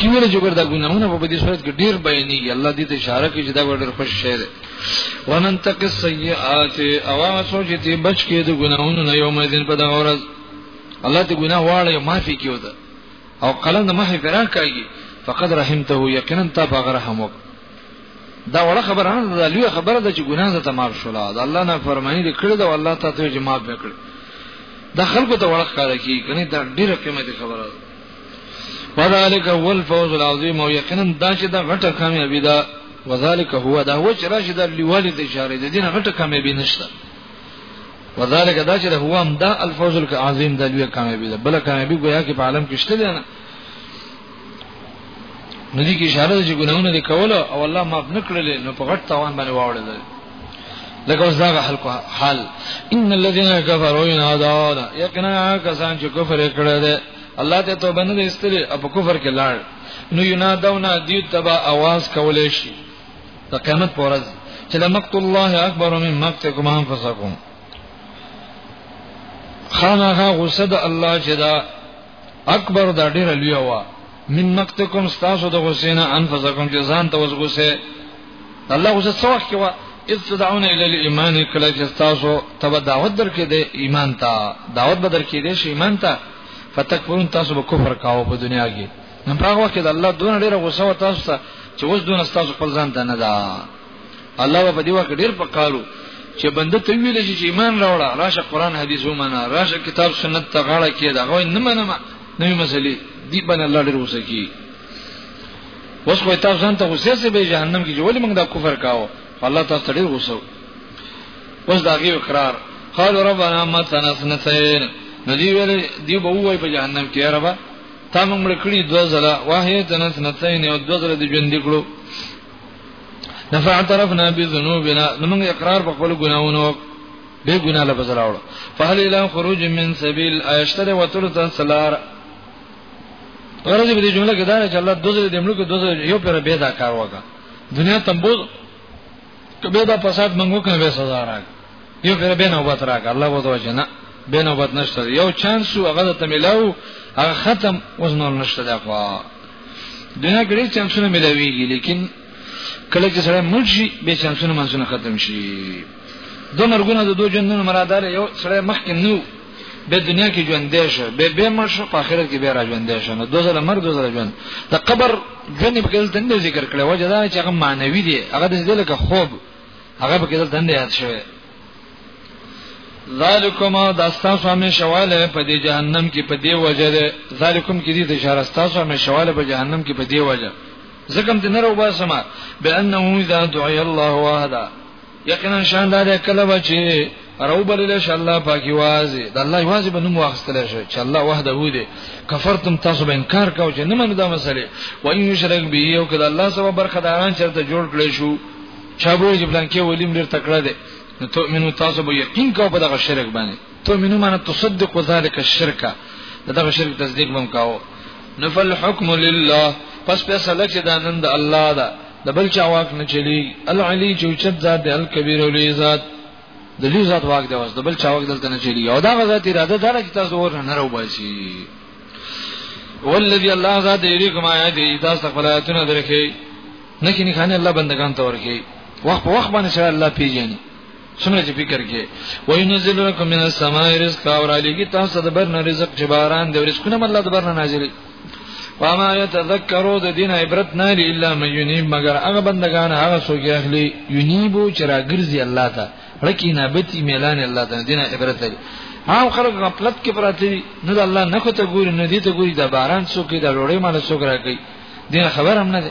کیوره جوګر دا ګناهونه په دې صورت کې ډیر بیانېږي الله دې ته اشاره کوي چې دا ډېر خوش شی دی ونن تک سیئات او هغه څو چې تی بچ کې د ګناهونو نه یو مزین په دغه ورځ الله دې ګناه واړی او معافي کیو ده او قلم د محی فران کوي فقد رحمته یقینا تا په رحم وک دا وړه خبره نه ده لوی خبره ده چې ګناه ده تمام شول دا الله نه فرمایي دې کړې دا الله تعالی ته جواب وکړي دا خلکو ته وړه ښکار کی کني دا ډیره قیمتي خبره ده وذالک هو الفوز العظیم او یقینا دا چې دا غټه کامیابی ده وذالک هو دا هو چې راشي دا لیوالې د اشاره ده دینه غټه کامیابی نشته وذالک دا چې هو هم دا الفوز العظیم د لوی کامیابی ده بل کامیابی گویا کې په عالم کې شته نه نو دي کې اشاره ده چې ګناهونه دي کول او الله معاف نکړل نو په غټ توان باندې واوړل لکه اوس دا حل کو حال ان الذين كفروا ينادون یقینا کسان چې کفر کړی دی الله ته توبه نه استری او په کفر کې لاړ نو ينادون دي تبا आवाज کولې شي د قیامت پر ورځ چې لمقت الله اکبر من مقتكم انفسكم خامخا غصه د الله چې دا اکبر دا ډیر لوی وا من مقتکم تاسو د حسین انفسکم چې ځان ته وسغوسه الله غوسه څو وخت وا اذ تدعون الى الايمان کله چې تاسو تبه دعوت درکې د ایمان ته دعوت بدر کې دې شي ایمان ته فتکفرون تاسو به کفر کاوه په دنیا کې نن په هغه وخت کې د الله دونه ډیره غوسه و تاسو ته چې اوس دونه تاسو خپل ځان ته نه ده الله په دې وخت ډیر په کارو چې بنده ته ویل شي چې ایمان راوړه راشه قران حدیث ومنه راشه کتاب سنت ته غاړه کې دا غوي نه منم نوې مسلې دی بن الله ډیر وسکی وس خو تاسو ځان ته غوسه سي به جهنم کې جوړې موږ دا کفر کاوه الله تاسو ډیر غوسه وس دا غي اقرار قال ربنا ما تنسنتين ندی ویل دی به وای په جهنم کې ربا تا موږ مړ کړی دوه ځله واه تنسنتين او دوه ځله د ژوند کړو نفعترفنا بذنوبنا نمنګ اقرار په خپل ګناونو به ګنا له بزلاوړ فهل الى خروج من سبيل ايشتر وترت سلار غرض به دې جمله کې دا چې الله دوزه دې ملک دوزه یو پر به دا کار وکا دنیا تمبوز کبه دا فساد منګو کنه به سزا راک یو پر بین وبت راک الله وو ته جنا بین وبت نشته یو چانس هغه ته ملاو هغه ختم اوس نور نشته دا خو دنیا ګړي چانسونه ملاویږي لیکن کله چې سره مرشي به چانسونه منسونه ختم شي دو مرګونه د دوه جنونو مرادار یو سره مخ کې نو به دنیا کې ژوند دی شه به به مر شو په آخرت کې به را ژوند دی شه نو دوه ځله مرګ دوه ځله ژوند د قبر ژوند په کې ذکر کړي وجه دا چې هغه معنوي دی هغه د دې لکه خوب هغه به کېدل دنه یاد شوی ذالکم دا تاسو هم شواله په دې جهنم کې په دې وجه ده ذالکم کې دې اشاره تاسو هم شواله په جهنم کې په دې وجه زکم دې نه رو باسما بانه اذا دعي الله وحده یقینا شان دا کله بچي رو بلل ش الله پاکي وازي د الله وازي بنوم واخستل شي چې الله وحده و دي کفرتم تاسو به انکار کاو چې نه منو دا مسله و ان یشرک به یو کله الله سبب برخداران چرته جوړ کړی شو چا وایي چې بلانکې ولیم ډیر تکړه دی نو تؤمنو تاسو به یقین کوئ په دغه شرک باندې تؤمنو معنی تصدق ذلک الشرک دغه شرک تصدیق مم کاو نفل حکم لله پس فیصله چې دا نن د الله ده د بل چا واک نه چلی العلی چې چت ذات دی الکبیر ولی ذات د لوی ذات واک دی واس د بل چا واک دلته نه چلی او دا غزات اراده دار چې تاسو ور نه راو باسي والذي الله ذات یې کومه دی تاسو خپل آیاتونه درکې نه کې نه خانه الله بندگان ته ورکي وخت په وخت باندې سره الله پیژني څومره چې فکر کې وینزل لكم من السماء رزقا اور علیږي تاسو د برن رزق چې باران دی رزقونه الله د برن نازلې وما يتذكروا د دین عبرت نه لري الا من ينيب مگر هغه بندگان هغه څوک اخلي ينيبو چې راګرځي الله ته لکه نه بتی ميلان الله ته دین عبرت لري هاو خلک غفلت کې پراته دي نه د الله نه کوته ګوري نه دي ته ګوري د باران څوک د لوړې مال څوک راګي دین خبر هم نه ده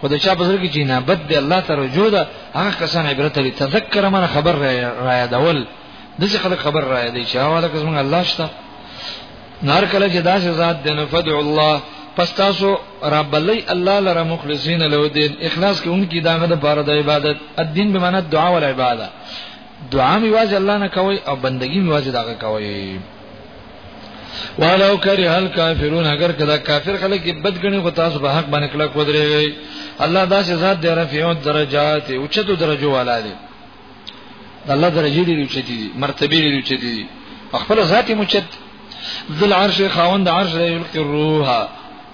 خو د چا په زړه کې چې نه بد دی الله ته رجوع ده هغه کسان عبرت لري تذکر من خبر را یادول دغه خلک خبر را یادې چې هغه کس موږ الله شته نار کله چې داسې ذات دی نو فدع الله پس تاسو رب لای الله لره مخلصین له دین اخلاص کې اونکی داغه د بار د عبادت الدین به معنی دعا ول عبادت دعا میواز الله نه کوي او بندگی میواز داغه کوي ولو کری هل کافرون اگر کدا کافر خلک بد غنی خو تاسو به حق باندې کلک ودرېږي الله دا چې ذات دی رفیع درجات او چتو درجو والا دی الله درجه دی او چتی دی مرتبه دی او چتی دی خپل ذات مچت ذل عرش خاوند عرش دی یلقی الروح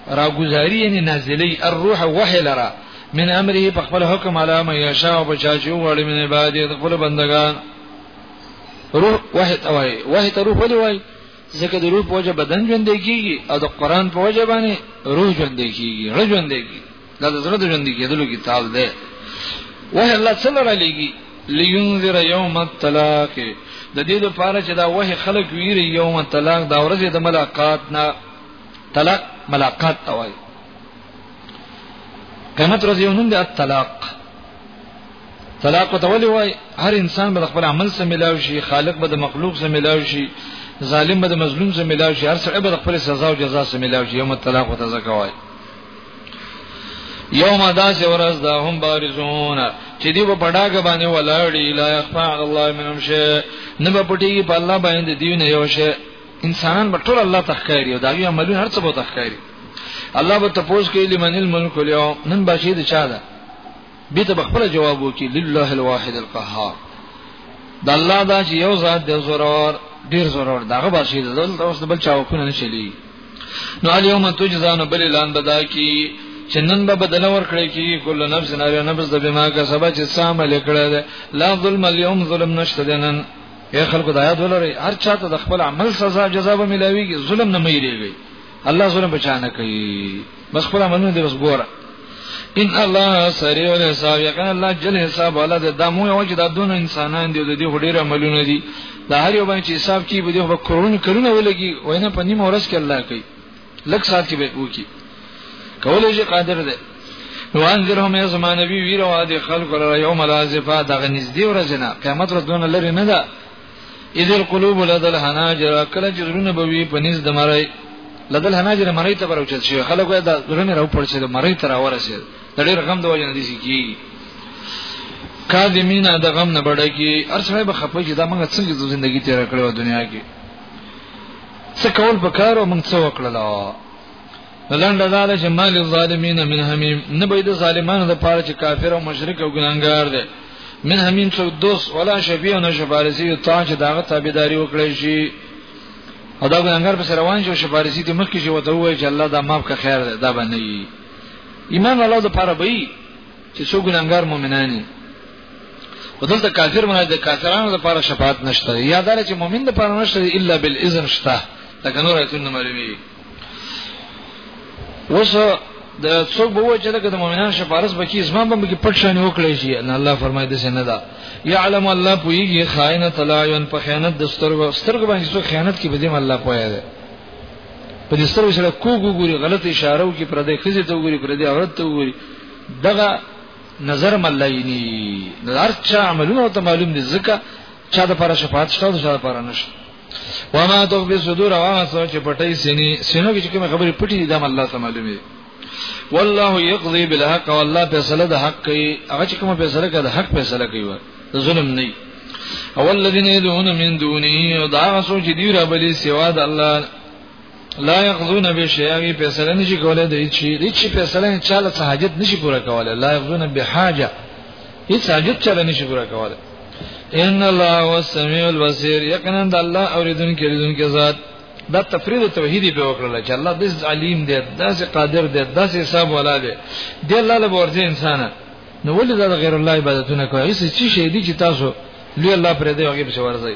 را گزاری یعنی نازلی الروح وحی لرا من امره په خپل حکم علامه یشاء او بچاچو وړي من عبادت خپل بندگان روح وحی ته وای وحی ته روح ولې وای ځکه د روح په وجه بدن ژوند کیږي او د قران په وجه باندې روح ژوند کیږي روح ژوند کیږي دا د زړه د ژوند کیدلو کتاب دی وحی الله صلی الله علیه لینذر یوم الطلاق د دې لپاره چې دا وحی خلق ویری یوم الطلاق دا ورځ د ملاقات نه طلاق ملاقات ته وای قیامت ورځ یو نوم دی الطلاق طلاق ته ولي وای هر انسان به خپل عمل سره ملاوي شي خالق به د مخلوق سره ملاوي شي ظالم به د مظلوم سره ملاوي شي هر څه به خپل سزا او جزا سره ملاوي شي یوم طلاق ته ځکه وای یوم داس ورځ دا هم بارزون چې دی په پډاګه باندې ولاړی لا اخفا الله منهم شی نه په پټي په الله باندې دیو نه یو شی انسانان په ټول الله تخکاری او دا یو عملونه هر څه به تخکاری الله به تاسو کې لمن الملک اليوم نن بشید چا ده دې ته خپل جواب وکي لله الواحد القهار د الله دا چې یو ذات دی زورور ډیر زورور داغه باشي دلته اوس بل چا وکونه نه چلی نو الیوم تجزان بل اعلان بدا کی چنن به بدل ور کړی کی کله نفس نه یو نفس د بما کا سبا چې سام لیکړه لا ظلم الیوم ظلم نشته دنن اے خلکو د آیات ولري هر چاته د خپل عمل سزا جزا به ملاويږي ظلم نه مېریږي الله ظلم بچانه کوي بس خپل منو دې بس ګوره ان الله سریع الحساب یقینا الله جل حساب والا د دمو یو چې د دون انسانان دی د دې هډیر عملونه دي دا هر یو باندې حساب کی به دغه کرونه کرونه ولګي وینه په نیمه ورځ کې الله کوي لک سات کې به وکی کولای شي قادر دی نو انذرهم یا زمان نبی ویره د خلق را یوم الازفه دغه نږدې ورځ نه قیامت ورځ دون لري نه ده اذ القلوب لدل حناجر کله چې زړونه به وي په نس د مړی لدل حناجر مړی ته بروچل شي خلک وایي دا زړونه راو پړ شي د مړی تر اورسه د ډېر غم د وجه نه دي سي کاذمینا د غم نه بډه کی ارسره به خپه چې دا موږ څنګه د ژوندۍ تیر کړو دنیا کې څه کول پکارو موږ څه وکړل لنډه دا ده چې مال الظالمین من حمیم نه به د ظالمانو د پاره چې کافر او مشرک او ګناګار دي من حمیم څو دوست ولا شفیع نه شفارسی او تا چې داغه تابعداري وکړي شي او دا ګناګار په روان شو شفارسی د مخ کې شو ته وایي چې الله دا ماف کا خیر ده دا باندې ایمان الله د پاره به چې څو ګناګار مؤمنانی ودلته کافر باندې د کافرانو لپاره شفاعت نشته یادار چې مؤمن لپاره نشته الا بالاذن شته دا نور ایتونه معلومي اوس د څوک به وای چې لکه د مؤمنانو شفارس بکی زما به کې پټ شان وکړي شي ان الله فرمایي د سینه دا يعلم الله پويږي خائنه تلاعين په خیانت د سترګو سترګو باندې څوک خیانت کوي بده الله پوي دی په دې سترګو سره کوګو ګوري غلط اشاره وکي پر دې خزي ته وګوري پر دې عورت ته وګوري دغه نظر ملایینی نظر چا عملونه ته معلوم دي ځکه چا د پر شفاعت شته او چا د پر نشته وما تخفي صدور او هغه څه چې پټي سینې سینو کې کوم خبرې پټي دي دا الله ته معلومي والله يقضي بالحق والله فیصله د حق کوي هغه چې کوم فیصله کوي د حق فیصله کوي د ظلم نه او الذين يدعون من دونه او دا څو چې دی را بلی سوا د الله لا یغزون بشیاوی فیصله نشي کولای د هیڅ هیڅ فیصله نه چاله حاجت نشي پوره کولای لا یغزون بحاجه هیڅ حاجت چاله نشي پوره کولای ان الله هو السميع البصير یقینا د الله اوریدونکو لیدونکو ذات دا تفرید او توحیدی په وکړل چې الله دې علیم دې داسې قادر دې داسې حساب ولا دې دې الله له ورته انسان نو ولې دا غیر الله عبادتونه کوي هیڅ چی شي دي چې تاسو لوی الله پر دې هغه په ورځي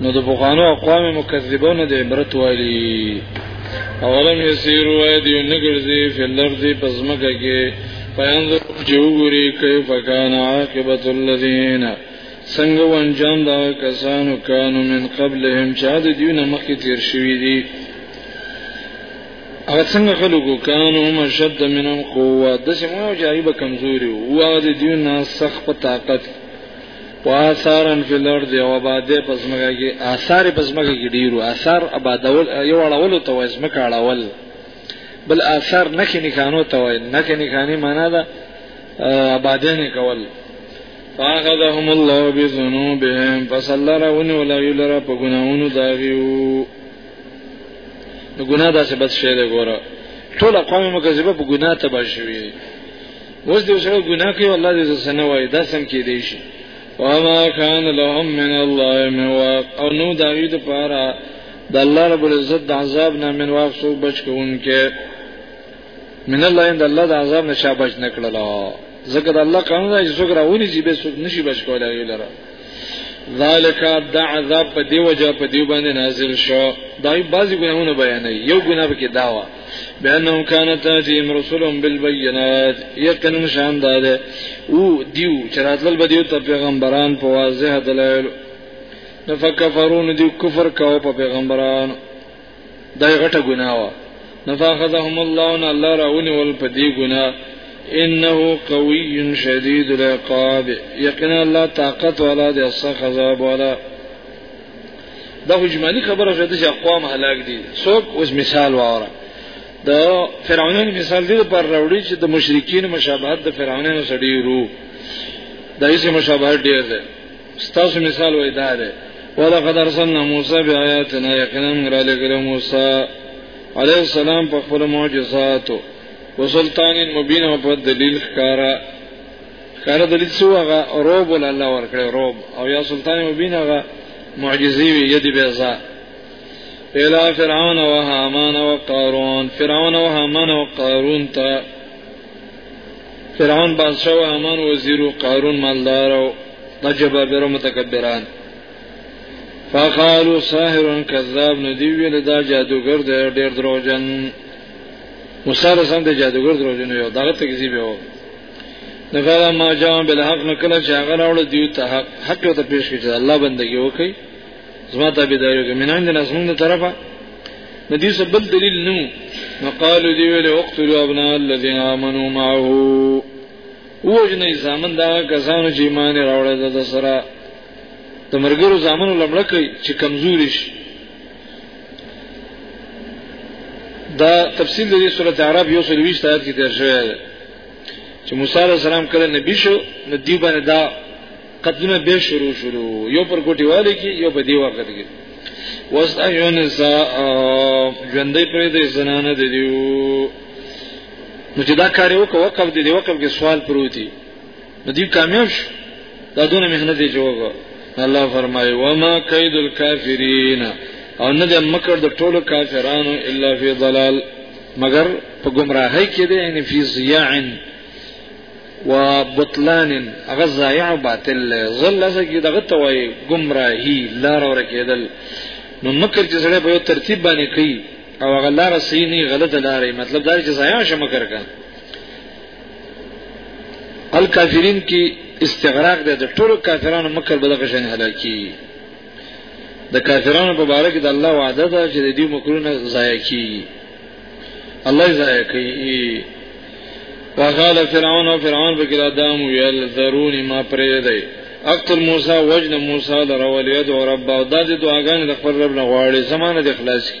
نو د بخانو اقوام مکذبو نه د عبرت والی اولم یسیرو وای دیو نگرزی فی الارضی پزمکا کی فینظر جو گوری کیف کان عاقبت اللذین سنگ و انجام دا کسانو کانو من قبلهم چا د دیو نمخی تیر شوی دی هغه څنګه خلکو کانو هم شد منهم قوه د سمو جایبه کمزوري او د دیو نه سخت په طاقت واثارن فی الارض او آباده په ځمکه کې آثار په ځمکه کې ډیرو آثار آبادول یو اړول ته وای ځمکه اړول بل آثار نه کې نکانو ته وای نه کې نکانی معنا ده آباده نه کول فاخذهم الله بذنوبهم فصلرون ولا يلرا په ګناونو داغيو نو ګناه داسې بد شی دی ګوره ټول قوم مکذبه په ګناه تبا شوی اوس دې سره ګناه کوي الله دې زسنه وای دا سم کې دی شي وما كان لهم من الله من واق او نو داوی د پاره د الله رب العزت د عذاب نه من واق سو بچ کوونکې من الله ان د الله د عذاب نه شا بچ نکړل ځکه د الله قانون دی چې څوک راونی چې به څوک نشي بچ کولای غیلره ذالک د عذاب په دی وجه په دی باندې نازل شو دای بعضی ګناونه بیانې یو ګناه کې داوا بانهم كانت تاتيهم رسلهم بالبينات يقن شان داده او دیو چراتل بدیو ته پیغمبران په واضح دلایل نفکفرون دیو کفر کاو په پیغمبران دای غټه ګناوه نفاخذهم الله ان الله راونی ول په دی ګنا انه قوي شديد العقاب یقینا الله طاقت والا دی سخت عذاب والا دا خو جمالي خبره شوه چې اقوام هلاک دي څوک اوس مثال واوره د فرعونانو مثال دی پر راوړي چې د مشرکین مشابهت د فرعونانو سره ډیرو د هیڅ مشابهت ډیر دی ستاسو مثال وای دا دی ولقد ارسلنا موسی بیااتنا یقینا موږ را لګلو موسی علیه السلام په خپل معجزاتو وسلطان مبین او په دلیل ښکارا کار دلیل څو هغه روب ول الله ورکړي روب او یا سلطان مبین هغه معجزي وی یدی بیزا الا فرعون و هامان و قارون فرعون و هامان و قارون تا فرعون بادشاہ و هامان وزیر و قارون مالدار او دجبابر و متکبران فقالوا ساحر کذاب ندی ویل دا جادوګر دی ډیر دروژن مصالحه سم دی جادوګر دروژن یو دغه تکذیب یو نګاله ما جام بل حق نو کله چې هغه راوړ دیو ته حق حق ته پیش کړي چې الله بندگی وکړي زما ته بيدایو کې مینان د نظم د طرفه د دې سبب دلیل نو مقالو دی ویل اقتلوا ابناء الذين امنوا معه وجنې زامن دا کسانو چې ایمان راوړل د سره د مرګرو زامنو لمړه کوي چې کمزوري شي دا تفصیل د سورته عرب یو سل 20 آیات کې تیر شوی دی چې موسی علیه السلام کله نبی شو نو دی باندې دا قتلونه به شروع شروع یو پر کوټی والي کې یو په دی وخت کې وس ایون سا ژوندې پرې د زنانه دی دیو نو چې دا کار یو کو وقف دی وقف کې سوال پروتي نو دی کامیاب شو دا دونه مهنت یې جوړو الله فرمایي وما کید الکافرین او نه د مکر د ټولو کافرانو الا فی ضلال مگر په گمراهی کې دی یعنی فی ضیاع و بطلان هغه ضایع او باطل ظل سکی دغه توای گمراهی لار اور کېدل نو مکر چې سره په ترتیب باندې کوي او هغه لار صحیح نه غلط لارې مطلب دا چې ضایع شمکر کړه الکافرین کی استغراق ده د ټولو کافرانو مکر به دغه شان هلاکی د کافرانو په باره کې د الله وعده ده چې د دې مکرونه ضایع کی الله ضایع کوي وقال فرعون او فرعون به کړه دام ویل ضرور ما پرې دی اقتل موسی وجن موسی لرولید او رب او د دعاګانې د خپل رب نه غواړي زمانه د اخلاص کی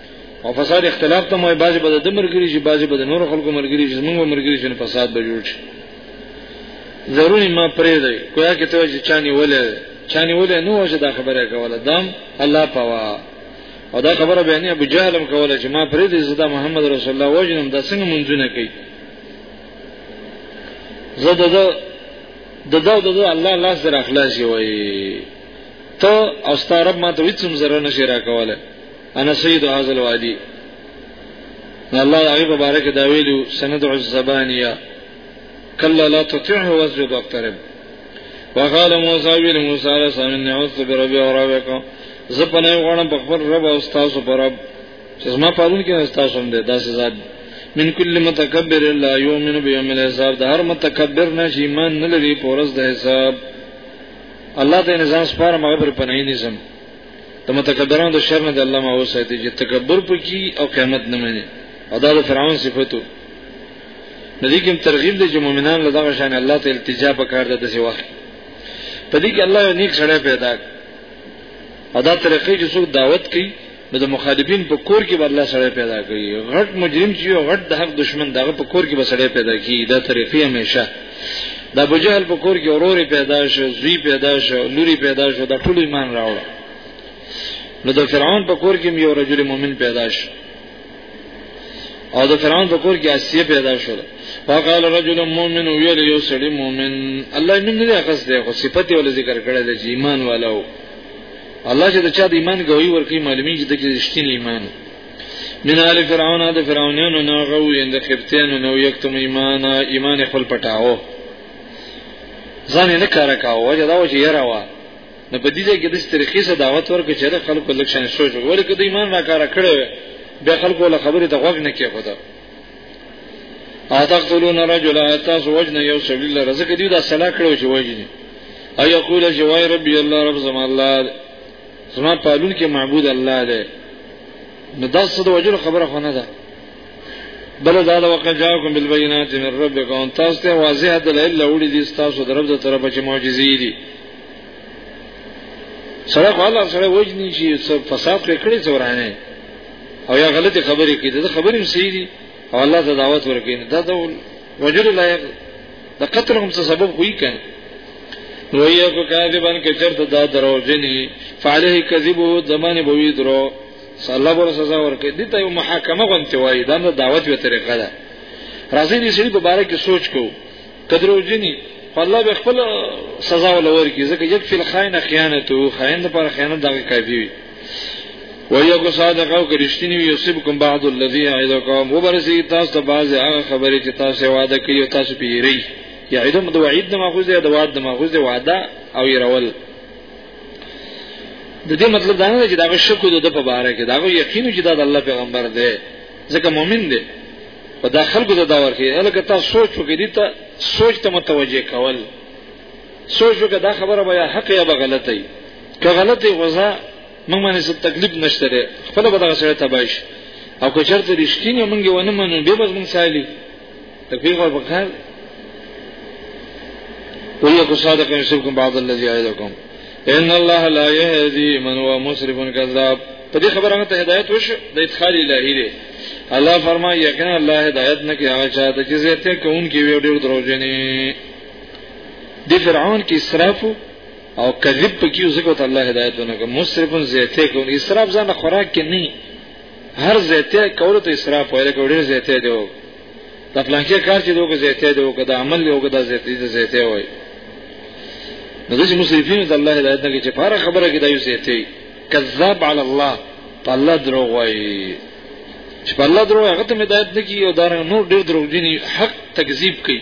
او فساد اختلاف ته مې بعضي بده د مرګري شي بعضي بده نور خلکو مرګري شي موږ مرګري شي فساد به جوړ شي ضروري ما پرې دی کویا کې ته چې چاني ولې چاني ولې نو چې دا خبره کوله دام الله پوا او دا خبره به نه ابو جهلم کوله چې ما پرې دی زدا محمد رسول الله وجنم د څنګه منځونه کوي زه د د دا د الله الله سره اخلاص وي ته او ستاره ما ته وڅم زره نشي راکواله انا سید هذا الوادي الله هغه په باره کې دا ویلو سند الزبانیه کلا لا تطعه واسجد واقترب وقال موسی ویل موسی علیہ السلام ان اعوذ بربی و ربکم زه په نه غواړم په خپل رب او تاسو پر رب چې زما پالون کې تاسو هم دې داسې ذات من کل متکبر لا یؤمن بیوم الحساب د هر متکبر نه چې ایمان نه لري په ورځ د حساب الله ته نظام سپارم هغه پر پناه نظام د متکبرانو د شر نه د الله ما وساتي چې تکبر پکې او قیامت نه مني او دا د فرعون صفاتو ندی کوم ترغیب دی چې مؤمنان له دغه شان الله ته التجا وکړ د دې وخت په دې کې الله یو نیک سره پیدا او دا طریقې چې څوک دعوت کوي نو د مخالفین په کور کې بدلا سره پیدا کوي غټ مجرم چې یو غټ د حق دشمن دغه په کور کې بسړې پیدا کیږي دا طریقې همیشه د ابو جهل په کور کې اوروري پیدا شو زوی پیدا شو لوري پیدا شو د ټول ایمان راوړ نو د فرعون په کور کې یو رجل مؤمن پیدا شو او د فرعون په کور کې اسیه پیدا شو فقال رجل مؤمن ویل یو سړی مؤمن الله نوم نه اخص دی خو صفته ول ذکر کړل چې ایمان والو الله چې د چا د ایمان غوي ورکی معلومیږي چې د رښتینی ایمان من آل فرعون د فرعونانو نه غو اند خپتانو نو یکتم ایمان ایمان خپل پټاو ځان نه کار کاوه وجه دا و چې یره وا نو په دې ځای کې د طریقې سره دعوت ورکړي چې د خلکو لکشن سوچ وګوري کله ایمان را کار کړو به خلکو له خبرې ته غوږ نه کېږي دا اتقتلون رجل تاسو وجن یو سبیل رزق دی دا سلا کړو چې وجنی اي یقول جوای ربي الله رب زم الله زما پالون کې معبود الله دی نو دا څه د وجلو خبره خو نه ده بل دا د وقع جاءکم بالبينات من ربکم تاسو ته واضح دلایل وړي دي تاسو درب د طرفه چې معجزې دي سره خو الله سره وجنی شي څه فساد کړی څه ورانه او یا غلطی خبرې کوي دا خبرې هم صحیح دي او الله ته دعوت ورکوي دا د وجلو لایق د قتل هم څه سبب وي کنه نو یو کو کاذبن کې چرته دا درو جنې فعليه کذبو زمانه بوي درو صلی الله علیه سزا ورکړي دي ته محاکمه غونته وای دا د دعوت به طریقه ده راځي دې سړي په باره کې سوچ کو قدرو جنې الله به خپل سزا ولور کی ځکه یک فل خاين خیانت او خاين لپاره خیانت دغه کافي وي وایو کو صادق او کرشتنی وی یصبکم بعض الذی یعدکم وبرسی تاسو ته بعضی هغه خبرې چې تاسو وعده کوي تاسو پیری یعدم د وعید د ماخوذ دی د وعد د ماخوذ دی وعده او يرول د دې مطلب دا نه چې دا شکو د په باره کې دا یقین چې دا د الله پیغمبر دی ځکه مؤمن دی په داخل کو دا ورکی الکه تاسو سوچ وکړئ ته سوچ ته متوجه کول سوچ وکړه دا خبره به یا حق یا به غلطه وي که غلطه غوځه موږ باندې څه تکلیف نشته لري خپل به دغه سره تباش او که چرته رښتینی موږ ونه منو به به موږ سالي تکلیف او بخار ولا کو صادق نشبکم بعض الذي عيدكم ان الله لا يهدي من هو مسرف كذاب په دې خبره مته هدایت وش د ادخال الهی دی الله فرمایي یقینا الله هدایت نه کوي هغه چاته چې زه ته کوم کې ویډیو دروځنی د فرعون کې اسراف او کذب پکې زګوت الله هدایت ونکړه مسرفون زیته کو اسراف ځان خوراک کې نه هر زیته کول ته اسراف وایي لکه ډیر زیته دی او د پلانکې کار چې دوی زیته دی او کدا عمل یو کدا زیته دی زیته وایي نو دغه مسرفین د الله هدایت نه کې چې پاره خبره کې دایو زیته کذاب علی الله په الله دروغ وایي چې په الله دروغ هغه ته هدایت نه کی او دا نور ډیر دروغ دي حق تکذیب کوي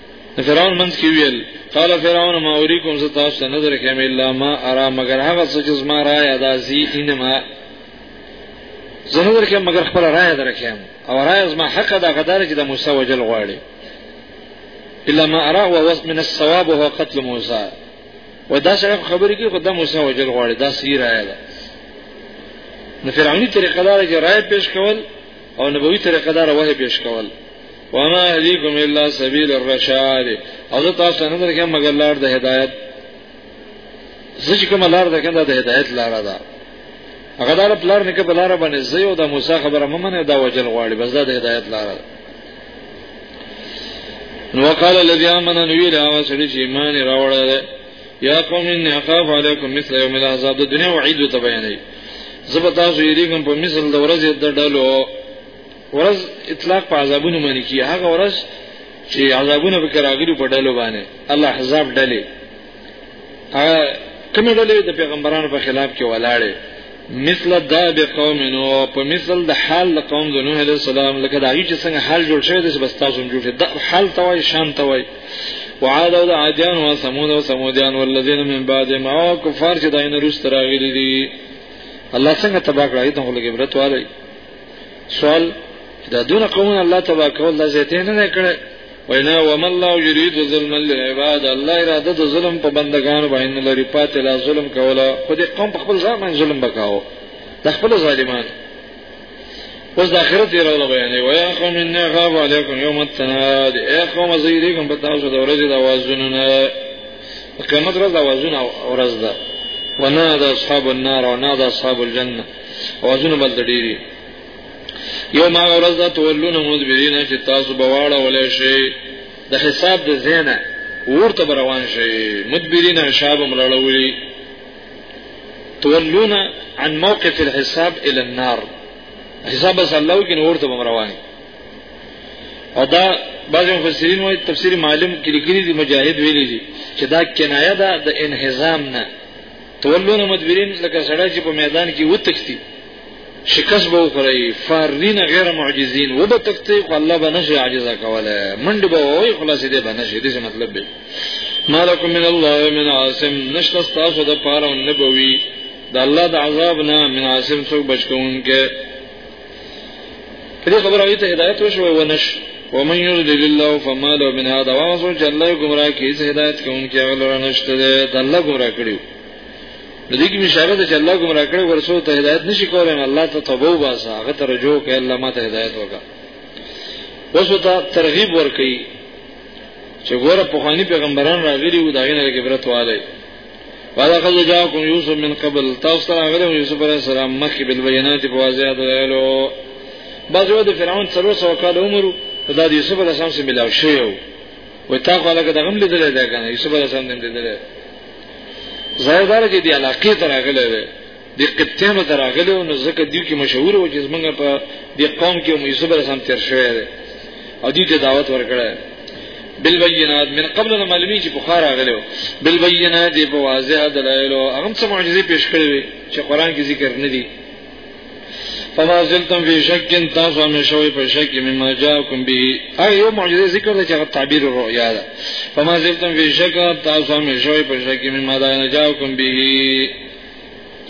فرعون منځ کې ویل قال فرعون ما اوریکم ز تاسو ته نظر کوم الا ما ارا مگر هغه څه چې زما را یاد ازي انما زه نظر کوم مگر خپل را یاد درکم او را یاد ما حق دا غدار چې د موسی وجل غواړي الا ما ارا و وس من الثواب هو قتل موسی و دا سره خبرې کې خدای موسی وجل غواړي دا سی را یاد نو فرعونی طریقه دار چې رائے پیش کول او نبوي طریقه دار وه پیش کول وما اهديكم الا سبيل الرشاد او زه تاسو نه درکم مګر لار د هدایت زه چې کوم لار ده کنده د هدایت لار ده هغه دار پلار نه کې بلار باندې زه یو د موسی خبره ممنه دا وجل غواړي بس دا د هدایت لار ده نو قال الذي امن ان ویل هغه سړي چې ایمان راوړل یا قوم ان اخاف علیکم مثل یوم العذاب د دنیا وعید ته بیانې زبتا زیریګم په مثل د ورځې د ډلو ورځ اطلاق په عذابونو باندې کی هغه ورځ چې عذابونه به راغلي په ډلو باندې الله حزاب ډلې هغه کومه ډلې د پیغمبرانو په خلاف کې ولاړې مثل دا به قوم نو په مثل د حال د قوم د نوح علیه السلام لکه دا چې څنګه حال جوړ شوی د بس تاسو جوړ شوی د حال توای شان توای وعاد او عادیان او ثمود او ثمودیان والذین من بعد ما کفار چې داینه روس تراغلی دي الله څنګه تباہ کړی ته لګي برت وایي سوال دا دونه قومونه الله تبا کول دا زیته نه کړي وینا وم الله یرید ظلم للعباد الله اراده د ظلم په بندگانو باندې لري پاتې لا ظلم کوله خو دې قوم په خپل ځان باندې ظلم وکاو د خپل ظالمان اوس د اخرت یې راغله بیانې ویا قوم ان غاب علیکم یوم التناد ای قوم زیریکم په تاسو د ورځې د اوازونو نه قیامت ورځ د اوازونو ورځ ده ونادى اصحاب النار ونادى اصحاب الجنه اوازونه بل د ډیری یو ما ورځ دا تولون مدبرین چې تاسو بواړه ولې شي د حساب د زینه ورته روان شي مدبرین شاب ملړولي تولون عن موقف الحساب الى النار حساب بس الله کې ورته رواني او دا بعض مفسرین وايي تفسیر معلم کې لیکلي دي مجاهد ویلي دي چې دا کنایه ده د انهزام نه تولون مدبرین لکه سړی چې په میدان کې وتښتي شکست به وخوري فارین غیر معجزین و به تختی خو الله به نشي عاجزه کوله منډه به وای خلاص دې به نشي دې مطلب به مالکم من الله من عاصم نشته تاسو د پاره نبوي د الله د عذاب نه من عاصم څوک بچون کې په دې خبره وي ته هدایت وشو او نش ومن يضلل الله فما له من هذا واسو چې الله گمراه کی چې هدایت کوونکی هغه لره نشته د الله گمراه کړیو د دې کې مشابه ده چې الله گمراه کړی ورسو ته هدایت نشي کولای نه الله ته توبه وباسه هغه ته رجوع کوي الله ما ته هدایت وکړه وسو ته ترغیب ورکړي چې ګوره په خواني پیغمبران راغلي وو دا غینه کې برت واله ولقد جاءكم يوسف من قبل تاسو ته غره يوسف عليه السلام مخکې بل بینات په واضح درلو بعضو د فرعون څلور سو کال عمر د یوسف عليه السلام سره ملاو شو و تا خو لکه دغه مل دلته کنه یوسف عليه السلام دې دلته زړه دار کې دی علاقه تر غلې د قبطیانو ته راغلی و نو ځکه دوی کې مشهور و چې زمونږ په دې قوم کې هم یوسف علیه السلام تېر شوی دی او دوی ته دعوت ورکړی بالبينات من قبل نه معلومی چې بخار راغلی و بالبينات په واضح دلایل او هغه څه معجزې پیش کړې وي چې قران کې ذکر نه دي فما زلتم فی شک تاسو همیشوي په شک کې مما جاءکم به هغه یو معجزه ذکر ده چې هغه تعبیر الرؤیا ده فما زلتم فی شک تاسو همیشوي په شک کې مما جاءکم به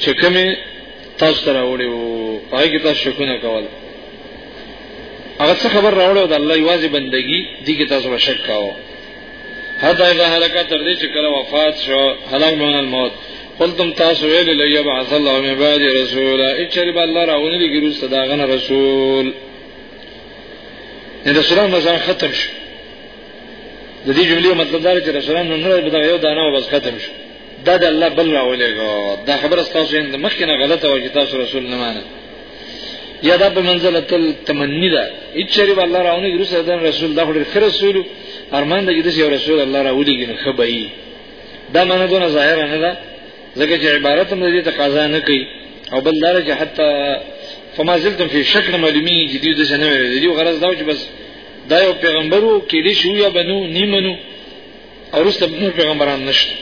چې کومې تاسو سره وړي او پای کې تاسو شکونه کول هغه څه خبر راوړو د الله یوازې بندگی دي کې تاسو شک کاو حتی اذا هلاکت تر دې چې کله وفات شو هلاک مون الموت قلتم تاسو ویل لیا بعث الله من بعد رسولا اچری با الله راونه دي ګرو صداغه رسول ان رسولان مزان ختم شو د دې جملې مطلب دا چې رسولان نن نه به دا یو دانه وبس ختم شو دا د الله بل راولېګو دا خبره تاسو یې مخکې نه غلطه و چې تاسو رسول نه مانه یا دا په منزله تل تمنی ده هیڅ شریف الله راونه ګرو سره رسول دا خو خیر رسول ارمان ده چې یو رسول الله راولي ګنه خبري دا معنی دونه ظاهر نه ده ځکه چې عبارت هم دې تقاضا نه کوي او بل دار چې حتی فما زلتم فی شک معلومی جدید څه نه ویل دی غرض دا چې بس دا یو پیغمبرو کې دې شو یا بنو نیمنو او رسته نور پیغمبران نشته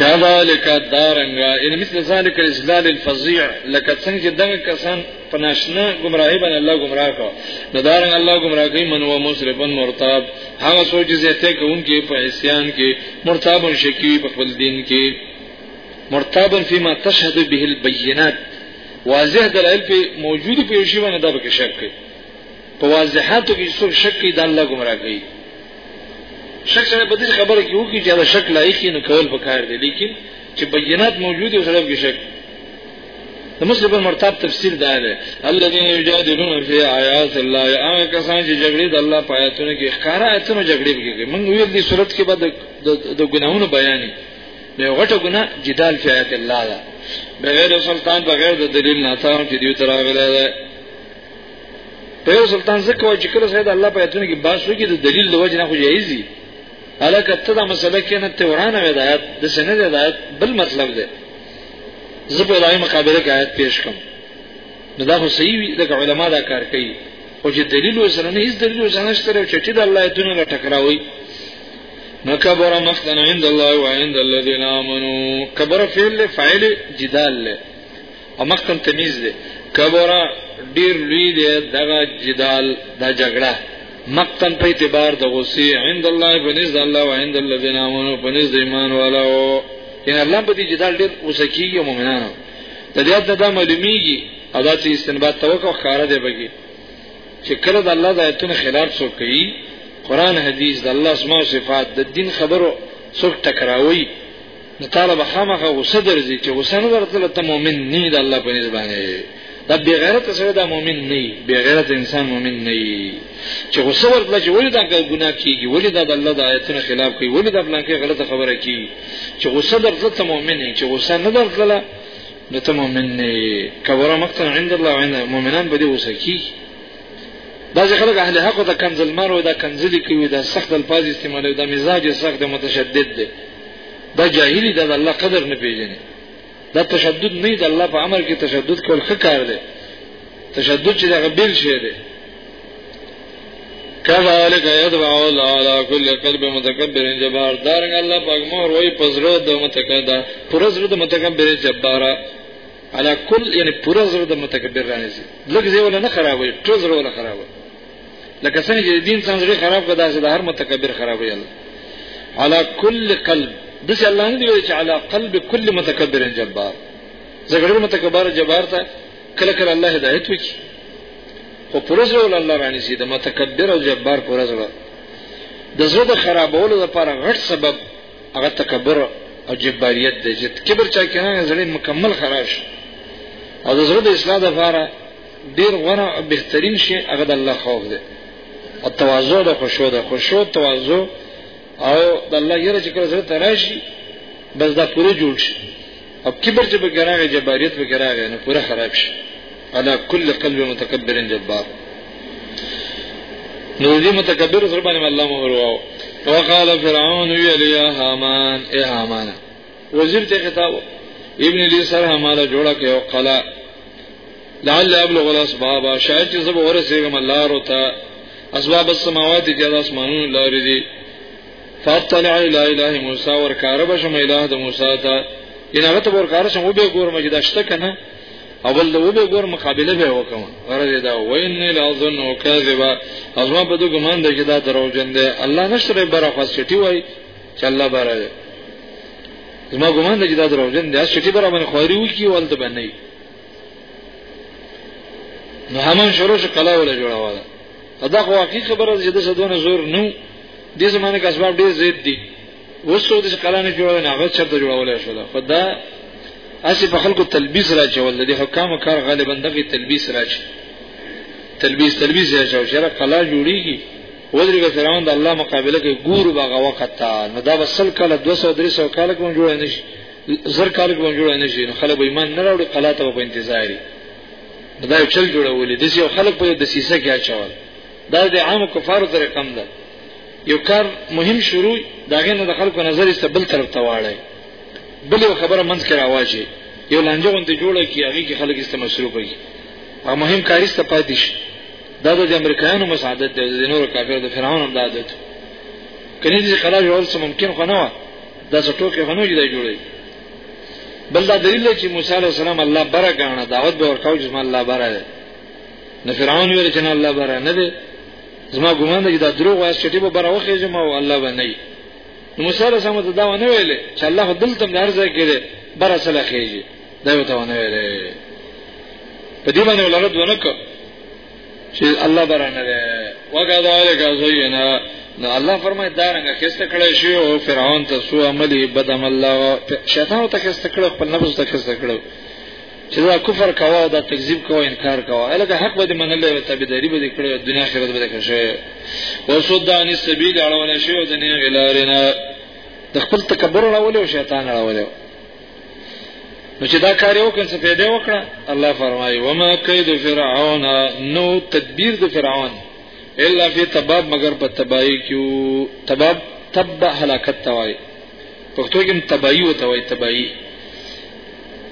کذالک دارنګا ان مثل ذلک الاجلال الفظيع لکه څنګه دغه کسان پناشنا گمراهی باندې الله گمراه کو نو دارنګ الله گمراه کوي من و مسرفن مرتاب هغه سوچ زیاته کوونکی په اسیان کې مرتاب شکی په خپل دین کې مرتاب فيما تشهد به البينات واضح دلائل په موجود په شی باندې دا به شک کوي په واضحاتو کې څوک شک کوي د الله ګمرا کوي شک سره په دې خبره کې وو کې چې دا شک لایق نه کول پکار دی لیکن چې بینات موجود او سره کې شک د مسلم په مرتب تفسیر دا دی الذين يجادلون في آيات الله هغه کسان چې جګړې د الله په آیاتونو کې ښکارا آیاتونو جګړې کوي موږ ویل دي صورت کې بعد د ګناهونو بیانې نو غټه ګناه جدال فی آیات الله ده بغیر سلطان بغیر د دلیل نه تا چې دیو تراغله ده په سلطان زکه وای چې کله سید الله په ایتونه کې باس وکړي د دلیل د وجه نه خو جایز دي الکه ته دا مسله کې نه ته ورانه وې دا د سند دا بل مطلب دی زه په دایمه مقابله کې آیت پیش کوم نو دا خو صحیح وي دا علما دا کار کوي او چې دلیل وسره نه هیڅ دلیل وسره نشته او چې د الله ایتونه لا ټکراوي نو کبر مفتن عند الله وعند الذين امنوا کبر فعل فاعل جدال له او مختم تمیز دی کبره ډیر لوی دی دغه جدال دا جګړه مقتن په اعتبار د غصې عند الله بنز الله وعند الذين امنوا بنز ایمان والا او ان الله په دې جدال ډیر وسکیږي مؤمنانو د دې د دا معلومیږي ادا چې استنباط توقع کار دی بګي چې کله د الله د آیتونو خلاف څوک کوي قران حدیث د الله اسماء او صفات د دین خبرو څوک ټکراوي نو تعالی به خامخه غوسه درځي چې غوسه نه ورته ته مؤمن نه دی الله په نسبانه دا بی غیرت سره دا مؤمن نه وي بی غیرت انسان مؤمن نه وي چې غوسه ورته چې ولې دا ګناه کیږي ولې دا د الله د آیتونو خلاف کوي ولې دا بلانکې غلطه خبره کوي چې غوسه درته ته مؤمن نه چې غوسه نه درته نو ته مؤمن نه کبره مقتن عند الله وعند مؤمنان به دې غوسه کیږي بعض خلک اهل حق ته کنزل مر او دا کنزلی کوي دا سخت الفاظ استعمالوي دا مزاج سخت متشدد دی دا جاهلی دا د الله قدر نه پیژني دا تشدد نه دی الله په امر کې تشدد کول ښه کار دی تشدد چې دا غبیل شی دی کذالک یدفع الله علی کل قلب متکبر جبار دارنګ الله پاک مور وای پزړه د متکبر پرزړه د متکبر جبار علی کل یعنی پرزړه د متکبر رانیږي لږ ځای ولا نه خرابوي ټول زړه ولا خرابوي لکه څنګه چې دین څنګه زړه خراب کړه داسې د هر متکبر خراب ویل علا کل قلب دسه الله نه دی ویل چې علا قلب کل متکبر جبار زګړو متکبر جبار ته کله کله الله هدایت وکړي خو پرځه ول الله باندې سي د متکبر او جبار پرځه ول د زړه د خرابولو لپاره غټ سبب هغه تکبر او جباریت دی چې کبر چا کنه زړه مکمل خراب شي او د زړه د اصلاح لپاره ډیر غوره او بهترین شی هغه د الله خوف دی او تواضع د خشوع ده خشوع تواضع او د الله یره چې کله زړه ته راشي بس دا پوره جوړ شي او کبر چې بګه راغی جباریت بګه راغی نو پوره خراب شي على كل قلب متكبر جبار نو دې متکبر سره باندې الله مهر واو وقال فرعون ویل یا هامان اے هامان وزیر ته خطاب ابن لی سره هماله جوړه کې او قلا لعل ابلغ الاسباب شاید چې زب ورسېږم الله رته اسباب السماوات کې د اسمانونو لارې دي فاطلع الى اله موسی ورکار بشم اله د موسی ته ان هغه ته ورکار شم او به ګورم چې داشته کنه اول له وبه ګور مقابله به وکم غرض دا وین لا ظن کاذبا ازما په دغه مان ده چې دا دروژن ده الله نشره برخه سټي وای چې الله بارا دی زما ګومان دی چې دا دروغجن دی چې ټي برابر خواري وکي ولته باندې نو همون شروع شو کلا ولا جوړاواله دا خو واقعي خبره ده چې د سدونه زور نو دې زمانه کې اسباب ډېر زیات دي وسو د کلا نه جوړول نه هغه چرته جوړول شو دا خدا اسی په خلکو تلبیس راچول دي حکام کار غالبا دغه تلبیس راچي تلبیس تلبیس یا شو شر کلا جوړیږي ودرېږه فرعون د الله مقابله کې ګورو باغه وخت ته نو دا بسل کله 200 300 کال کوم جوړ نه شي زر کال کوم جوړ نه شي نو خلک به ایمان نه راوړي قلاته په انتظار دي دا یو چل جوړولې د یو خلک په د سیسه کې اچول دا د عام کفارو تر کم ده یو کار مهم شروع داغه نه د خلکو نظر یې بل طرف ته واړی بل یو خبره منځ کې راواجی یو لانجه غونډه جوړه کی هغه کې خلک است مصروف وي او مهم کاریسته پاتې شي دا د امریکایانو مساعدت دی د نورو کافر د فرعون هم دا عادت کله چې خلا جوړ څه ممکن خو نه و دا څه ټوکې خو نه جوړي جوړي بل دا دلیل چې موسی علی السلام الله بره غاڼه دعوت به ورکاو چې الله بره دی نه فرعون ویل چې نه الله بره نه دی زما ګومان دی دا دروغ وایي چې به بره وخی زما او الله به نه موسی علی السلام ته دا ونه ویل چې الله دلته مرزه کړي بره سره خېږي دا یو تاونه دی په دې باندې ولرد ونه کړ چې الله برانه ده وکذالک زینا نو الله فرمای دا رنګ خسته کړی شی او فرعون ته سو عملی بد عمل شیطان ته خسته کړو خپل نفس ته خسته کړو چې دا کفر کاوه او دا تکذیب کاوه انکار کاوه الکه حق به منل او تابعداري به کړو دنیا آخرت به کړو شی او سودان السبیل اړول شی او دنیا غلارنا د خپل تکبر اړول او شیطان اړول نو چې دا کار یو کس پیدا وکړه الله فرمایي وما کید فرعون نو تدبیر د فرعون الا فی تباب مگر په تبایی کیو تباب تب هلاکت توای پښتو کې تبایی او توای تبایی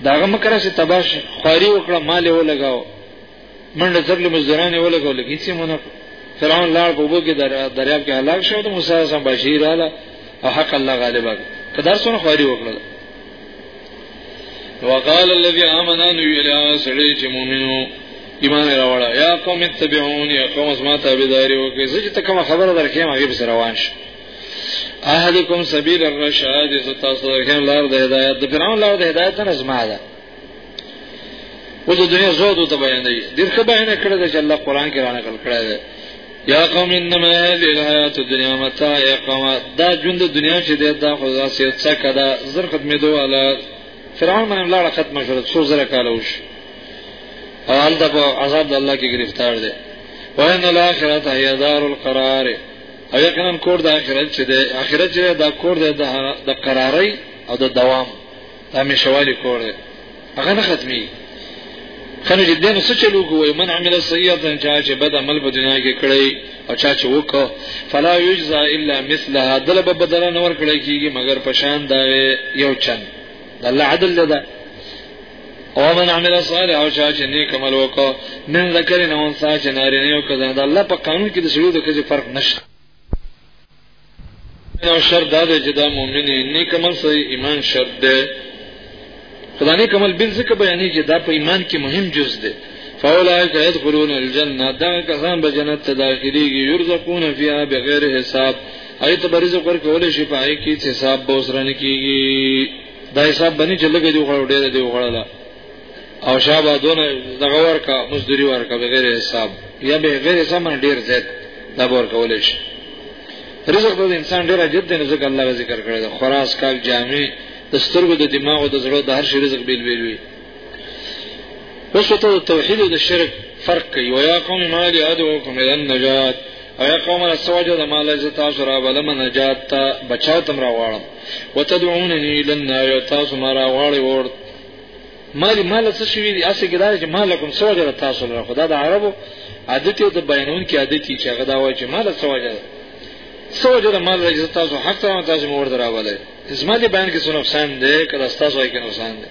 داغه مکر چې تباش خواري وکړه مال ولګاو منډه چپلې مزدورانې ولګولې هیڅ یې ونه کړو فرعون لاړ په اوبو کې دریاب کې هلاک شو د موسی سره بشیر رااله او حق الله غالبا که درسونه خواري وکړل وقال الذي امن ان يلا سړي چې مؤمنو ایمان راوړا یا قوم اتبعون یا قوم اسما تابعداري وکړي زه چې کوم خبره درکې ما غیب سره روان شم اهلکم سبیل الرشاد تاسو درکې لار د هدایت د فرعون لار د هدایت نه زما ده و د دنیا زود ته بیان دی ډیر ښه بیان کړی دی چې الله قران کې رانه کړ کړی دی یا قوم انما هذه الحیات الدنیا متاع یا قوم دا ژوند د دنیا چې دی دا خو ځاسې څه کده زر ختمې دوه والا فرعون باندې لاړه ختمه شوه څو زره کال وش او حال د عذاب د الله کې گرفتار دی وان الاخرت هي دار القرار او یقینا کور د اخرت چې دی اخرت چې دا کور د د قراري او د دوام دا مې شوالي کور دی هغه نه ختمي خنه چې دنه څه چلو کوی من عمل سیئه چا چې بد عمل په دنیا کې کړی او چا چې وکړ فلا یجزا الا مثلها دل به بدل نه ور کړی کیږي مگر پشان دا یو چن الله عدل ده او من عمل صالح او چا چې نیک عمل وکړ من ذکر نه انسان چې نارینه او کزنه الله په قانون کې د سړي د کزې فرق نشته او شرط دا دی چې دا مؤمن نیک عمل سره ایمان شرط دی خدای نیک عمل بل ځکه بیانې چې دا په ایمان کې مهم جز دی فاولائک يدخلون الجنه دا کسان به جنت ته داخليږي يرزقون فيها بغیر حساب ایت برز پر کول شي پای کې حساب به وسرنه کیږي دا حساب باندې چې لګي دی غوړ ډېر دی غوړلا او شابه دونه دغه ورکا مزدوري ورکا بغیر حساب یا بغیر حساب باندې ډیر زیات دا ور کولای شي رزق د انسان ډیر جد دی رزق الله غزي کړ کړی دا خراس کال جامع د سترګو د دماغ او د زړه د هر شي رزق بیل بیل وي اوس ته توحید او د شرک فرق کوي ويا قوم ما لي ادعوكم الى النجات او یا قوم السوجه د مال عزت تاسو را بلم نجات ته بچاو تم را واړم وتدعونني الى النار تاسو ما را واړی ورته مالی مال څه شوی دی اسې ګدار چې مال کوم څه وجه تاسو لره خدا د عربو عادت یو د بیانون کې عادت چې هغه دا وایي چې مال څه وجه څه وجه د مال راځي تاسو حق ته تاسو مور دراواله زما دې بیان کې څه نقصان دی کله تاسو یې کې نقصان دی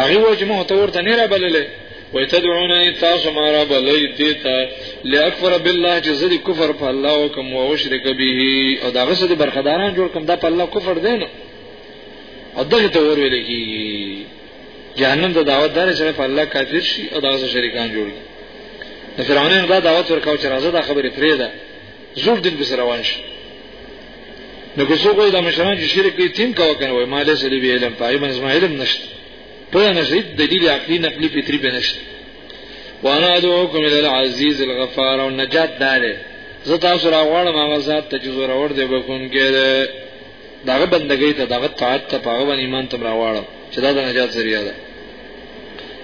هغه وایي چې مو ته ورته نه را بللې وای تدعون تاسو ما را بلې دیتا لاکفر بالله چې زری کفر په الله وکم او شرک به او دا غسه برخداران جوړ کوم دا په الله کفر دی نه او دغه ته ور ویل کی جهنم ته دعوت دار چې په الله کافر شي او دغه سره شریکان جوړي د فرعونانو دا دعوت ورکاو چې راځه دا خبره پرې ده زور دین بس روان شي نو که څوک وایي دا مشران چې شرک کوي تیم کاوه کنه وایي مالې سړي به علم پای من زما علم نشته په نشي دلیل عقلی نقلی فطری به نشته وانا ادعوکم الى العزیز الغفار او نجات دار زه تاسو راغواړم هغه ذات ته چې زور اور دی بخون کې د هغه بندګۍ ته د هغه طاعت ته په هغه باندې ایمان ته راواړو چې دا د نجات ذریعہ ده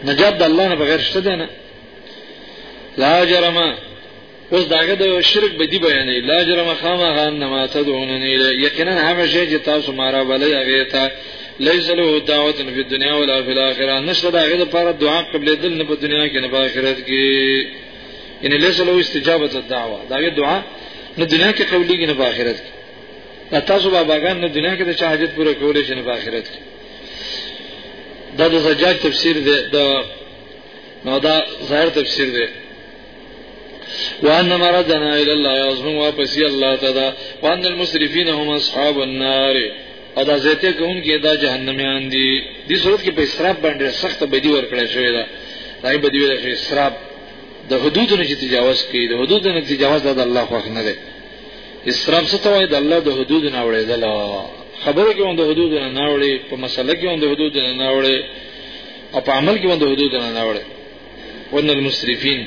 نجات د الله نه بغیر شته ده نه لا جرم اوس داګه د شرک بدی بیانې لا جرم خامه غان نه ماته دوننی یقینا هغه شی چې تاسو مارا بلې هغه ته ليس له دعوت فی الدنيا ولا فی الاخره نشته دا غیر لپاره دعا قبل دل نه په دنیا کې نه په آخرت کې ان ليس له استجابه الدعوه دا غیر دعا نه دنیا کې قبليږي نه په آخرت کې دا تاسو باباګان نه دنیا کې د چا حاجت پوره کولای شي نه په آخرت کې دا د زجاج تفسیر دی دا نو دا ظاهر تفسیر دی وان مردنا الى الله يعظم واپس الله تعالی وان المسرفين هم اصحاب النار او دا زیته کوونکې دا جهنميان دي دې صورت کې په اسراف باندې سخت بدی ورکړې شوې ده دای بدی ویل شي اسراف د حدودونو چې تجاوز کوي د حدودونو تجاوز د الله خو نه ده اسراف څه ته وایي د الله د حدود نه وړېدل خبره کې هم د حدود نه نه وړي په مسله کې هم د حدود نه نه وړي او په عمل کې هم د حدود نه نه وړي ون المسرفین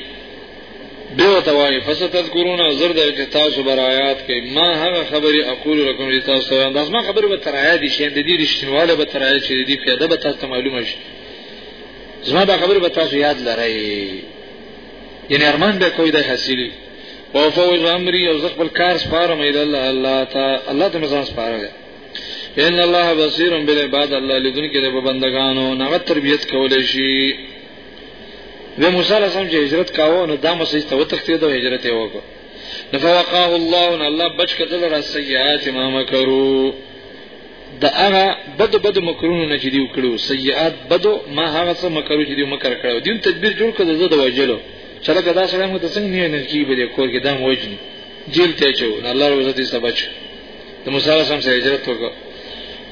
به وتوای فستذکرون زرد چې تاسو بر آیات کې ما هغه خبري اقول لكم چې تاسو ته دا ما خبري به تر آیات دي شین د دې رښتینواله به تر آیات چې دې پیدا به تاسو معلومه شي زما دا خبري به تاسو یاد لرئ یعنی ارمان به کوی د حاصلی او فوز امری او زخبل کار سپارم اله الله الله تا الله ته مزان سپارل ان الله بصیر بالعباد الله لذن کې د بندگانو نغه تربیت کولې شي د موسی علیه السلام چې هجرت کاوه نو دا مسیح ته وتښتید او هجرت یې وکړ نفوقاه الله ان الله بچ کدل را سیئات ما مکرو دا هغه بد بد مکرونه نه چې دی وکړو سیئات بدو ما هغه څه مکرو چې دی مکر کړو دین تدبیر جوړ کړو د وجلو چله که دا سره مو ته څنګه نه نرجی به کور کې دم وجنی جیل ته چو الله روزه دې سبچ د موسی علیه السلام سره هجرت وکړ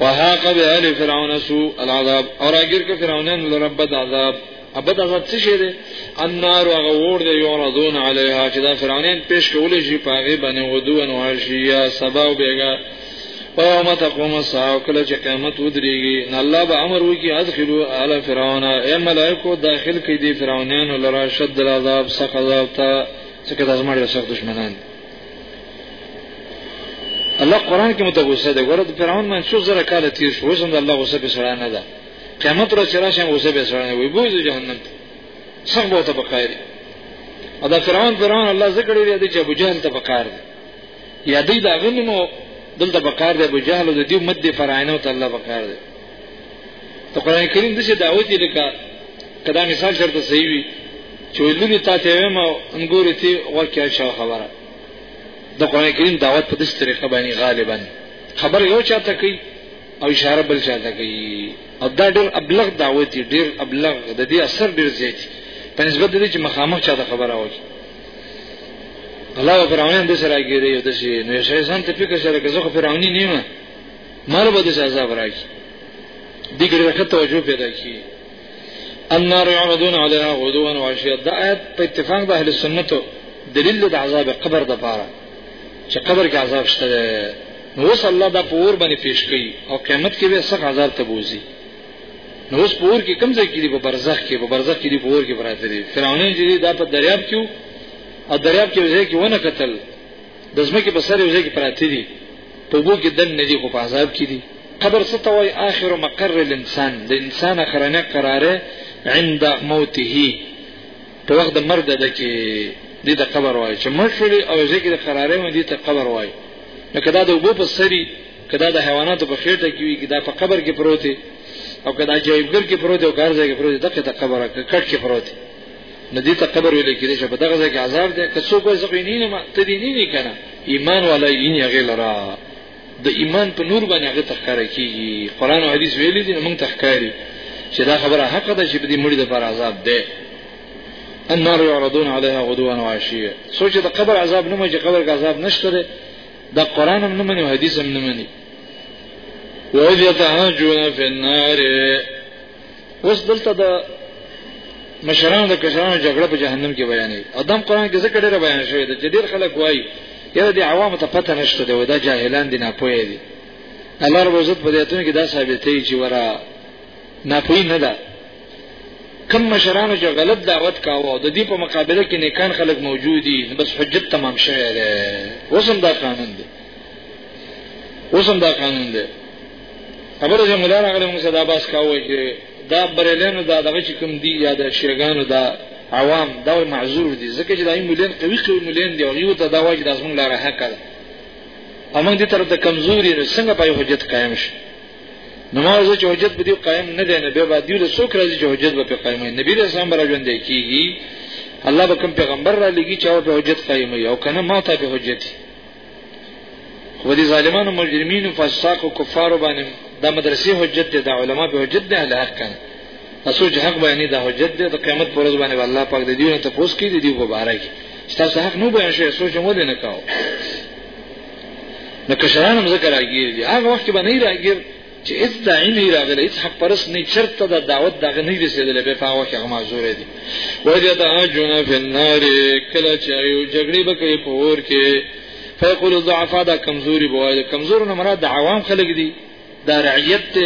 وهاق به ال فرعون سو العذاب اور اگر که فرعونان لرب عذاب ابد عذاب څه شه دي النار هغه ور دي یعرضون علیها چې دا فرعونین پیش کولې شي پاغه باندې ودو ان ورشیا سبا او بیګا ويوم تقوم الساعه کله چې قیامت ودرېږي نو الله به امر وکړي ادخلوا آل فرعون اے ملائکو داخل کړي دي فرعونانو لرا شد العذاب سخت عذاب ته څخه د ازمړ سخت دشمنان الله قران کې متغوسه ده ګوره د فرعون من څو زره کال تیر شو وسند الله غوسه به سره نه ده قیامت را چرآ شم غوسه به سره نه وي بوز جهنم سخت به ته بقایری ادا فرعون فرعون الله ذکر لري چې ابو جهل ته بقار دي یا دی دا غنی نو دلته بقار دی ابو جهل د دې امت دی فرعون ته الله بقار دی ته قران کریم دغه دعوت دی لکه کدا مثال شرط صحیح وي چې لوري تا ته ما انګوري ته ورکه شو خبره د قران کریم دعوت په دې طریقه باندې غالبا خبر یو چاته کوي او اشاره بل چاته کوي او دا ډېر ابلغ دعوت دی ډېر ابلغ د دې اثر ډېر زیات په نسبت دې چې مخامخ چاته خبره وایي الله فرعون د سره ګیری یو د شي نو شي ځان ته فکر سره که زه خو فرعونی نیمه مال به د عذاب راځي دې ګر راکته توجه پیدا کی النار يعرضون عليها غدوا وعشيا دا آیت په اتفاق د اهل سنت دلیل د عذاب قبر د پاره چې قبر کې عذاب شته نو صلی الله دا پور باندې پیش کړي او قیامت کې به سخت عذاب ته بوزي نو اوس پور کې کم ځای کې دی په برزخ کې په برزخ کې دی پور کې براته دی فرعونین چې دا په دریاب کې او دریاب کې ځای کې ونه قتل د زمکه په سر یو ځای کې پراته دي په بو کې دن نه دي خو په عذاب کې دي قبر څه ته وای اخر مقر الانسان د انسان اخرنه قراره عند موته په وخت د مرګ ده کې د دې قبر وای چې مرشلی او ځکه د قراره مې دې ته قبر وای نو کدا د وبو په سری که دا د حیواناتو په خېټه کې وي که دا په قبر کې پروت دی او که دا عجایبګر کې پروت دی او که هر ځای کې پروت دی دقه ته قبر که کټ کې پروت دی نو دې ته قبر ویل کېږي چې په دغه ځای کې عذاب دی که څوک وایي زه خو یې نه یم ته دې نه یې که نه ایمان والا یې نه هغې لره د ایمان په نور باندې هغه تخکاره کیږي قران او حدیث ویلي دي موږ تخکاری چې دا خبره حق ده چې په دې مړي د پر عذاب ده النار يعرضون عليها غدوا وعشيا سوچ د قبر عذاب نه مې چې قبر کې عذاب نشته دا قران هم نه مني حدیث هم نه مني وإذ يتعاجون في النار اوس دلته د مشرانو د کشرانو جګړه په جهنم کې بیانې ادم قران کې ذکر ډېر بیان شوی دی چې ډېر خلک وایي یره د عوامو ته پته نشته دی دا جاهلان دي نه پوهې دي الله رب عزت په دې اتونه کې دا ثابتې چې ورا نه پوهې نه ده کم مشرانو چې غلط دعوت کاوه او د دې په مقابله کې نیکان خلک موجود دي بس حجت تمام شوی دی وسم دا قانون دی وسم دا قانون دی خبره چې مولا راغله موږ صدا باس کاوه چې دا بریلانو دا دغه چې کوم دی یا د شیګانو دا عوام دا معذور دي ځکه چې دای مولین قوي قوي مولین دی او یو ته دا واجب لازم لاره حق ده امنګ دي تر د کمزوري څنګه په حجت قائم شي نو ما زه چې حجت په دې قائم نه دی نه به بعد یو څوک راځي چې حجت به قائم نه نبی رسول الله راځي ژوند کیږي الله به کوم پیغمبر را لګي چې او په حجت قائم یو کنه ما ته په حجت خو دې ظالمانو مجرمینو فساق او کفارو باندې د مدرسې حجت دي د علما په حجت دي اهل حق کنه اسو چې حق باندې د حجت دي د قیامت پر ورځ باندې الله پاک دې دیونه ته پوس کړي دې په باره کې تاسو حق نو بیان شي اسو چې مو دې نه کاو نه کشران هم ذکر راګیر دي هغه وخت به نه راګیر چې هیڅ داعی نه راغلی هیڅ حق پرس نه چرته د دعوت دغه نه رسیدلې به په هغه وخت هغه معذور دي وجه دا جن فی النار کله چې یو جګړې به کوي په اور کې فیقول ضعفا دا کمزوري بوای کمزور نه مراد د عوام خلک دي دا رعیت ته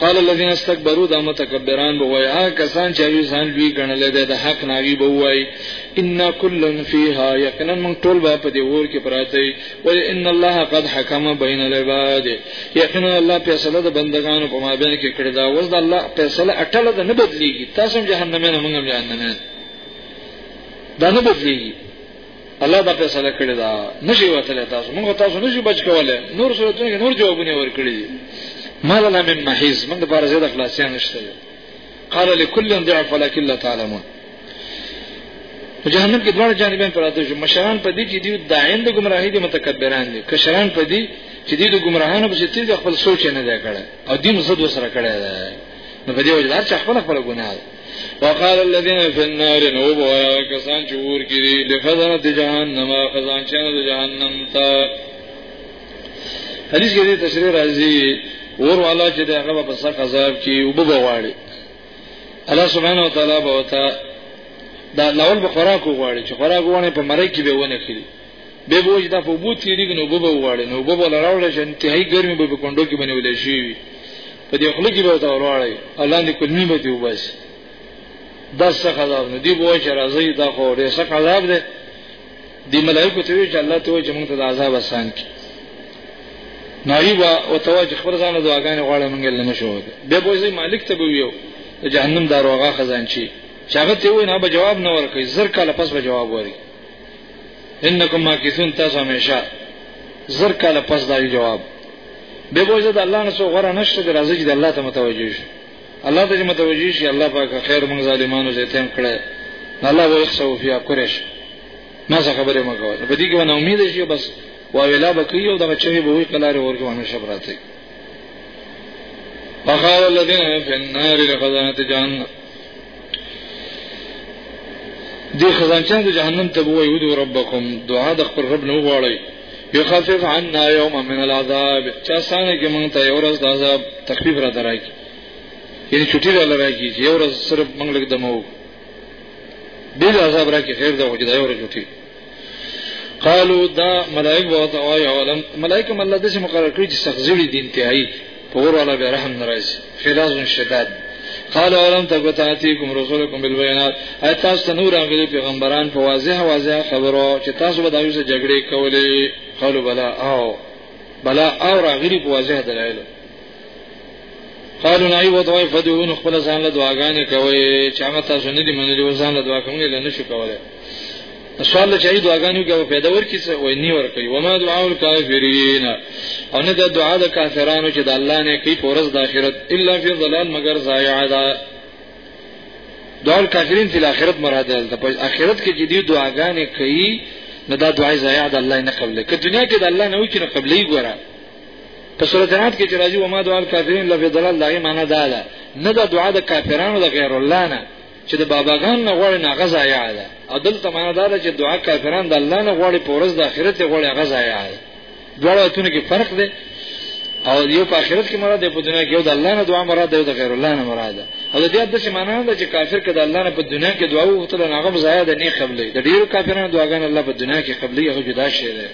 قال الذين استكبروا دا متکبران به وای هغه کسان چې وی ځان دوی ګڼل دي د حق ناوی به وای ان كل فيها یقینا من ټول به په دې ور کې پراته وي و ان الله قد حكم بين العباد یقینا الله فیصله د بندگانو په مابین کې کړی دا اوس د الله فیصله اټل ده نه بدلیږي تاسو جهنم نه موږ جهنم نه دا نه بدلیږي الله دا فیصله کړې ده نشي وتل تاسو موږ تاسو نشي بچ کولای نور صورتونه کې نور جوابونه ورکړي دي ما لنا من محیز موږ د بار زیاده خلاصیا نشته قال لكل ضعف ولكن لا تعلمون جهنم کې دواړه جانبین پراته شو مشران په دې چې دی داین د گمراهی دي متکبران دي کشران په دې چې دی د گمراهانو په ستې خپل سوچ نه دی کړی او دین زد وسره کړی دی نو په دې وجه دار چې خپل خپل ګناه وقال الذين في النار نو بوایا کسان چې ور کړي لخزنه جهنم خزان چې د جهنم ته حدیث کې دې تشریح راځي ور والا چې دغه په سخت عذاب کې وبغواړي الله سبحانه وتعالى بوتا دا لول به خوراک وغواړي چې خوراک وونه په مړی کې به ونه کړي به بوج دا په بو تیریږي نو به وغواړي نو به ولا راوړل شي انتهایی ګرمي به په کندو کې باندې ولې شي په دې خلک به تا وراړي الله دې کلمي به دی وبس دا څخه عذاب نه دی بوج راځي دا خو دې څخه عذاب دی دی ملائکه ته وی چې الله ته وی چې موږ ته عذاب آسان کړي نایبا او تواج خبر ځان دعاګانې غواړي موږ له نشو به بوج مالک ته ویو جهنم داروغه خزانچی چاغه ته وی نه به جواب نه ورکړي زر کاله پس به جواب ورکړي انکم ماکثون تاسو همیشه زر کاله پس دا جواب به بوزه د الله نه سو غره نشته د راځي د الله ته متوجه شي الله ته متوجه شي الله پاک خیر موږ ظالمانو زه تم کړه الله وو یخسو فیا قریش ما څه خبره ما کوله په دې کې ونه امید شي بس واویلا بکیو دغه چوي به وي کلاره ورکو همیشه براته فخار الذين في النار لخزانة جهنم دی خزانچان د جهنم ته وای ودو ربکم دعا د خپل رب نو غواړی یخفف عنا یوم من العذاب چا سانه کې مونږ ته یو ورځ د عذاب تخفیف را درایږي یعنی چټی را لراږي چې یو ورځ صرف مونږ لګ دمو بیل عذاب را کې خیر دا وجدا یو ورځ چټی قالو دا ملائک به ته وای اولم ملائک مله د سم مقرر کړی چې سخزړي دي انتهایی په ور والا به رحم ناراضي فراز شداد قال اولم تبتاتیکم رسولکم بالبينات اي تاسو ته نور غلي پیغمبران په واضح واضح خبرو چې تاسو به دایو سره جګړه کولې قالو بلا او بلا او راغلي په واضح دلایل قالو نای و دوی فدیون خپل ځان له دعاګانې کوي چې هغه تاسو نه دي منلي و ځان له دعا کوي نه شو کولای سوال له چي دعاګانو کې پیدا ورکی څه وای نی ور کوي و ما دعاء الکافرین او نه د دعا د کافرانو چې د الله نه کوي پورز د اخرت الا فی ضلال مگر ضایع ده دعا الکافرین فی الاخرت مراد ده په اخرت کې چې دی دعاګانې کوي نه دا دعای ضایع ده الله نه قبل کړي دنیا کې د الله نه وکړي قبلې ګوره په سورۃ النات کې چې راځي و ما دعا الکافرین لفی ضلال دغه معنی دا ده نه دا دعا د کافرانو د غیر الله نه چې د باباګان نه غوړي نه غزا یا ده او دلته معنی دا ده چې دعا کافران د الله نه غوړي په ورځ د آخرت غوړي غزا یا ده دواړه تونه کې فرق دی او یو په آخرت کې مراد دی په دنیا کې یو د الله نه دعا مراد دی د غیر الله نه مراد ده او د دې د څه معنی ده چې کافر کده الله نه په دنیا کې دعا وکړه نه غو ضایع ده نه قبلې د ډیرو کافرانو دعاګان الله په دنیا کې قبلې هغه جدا شي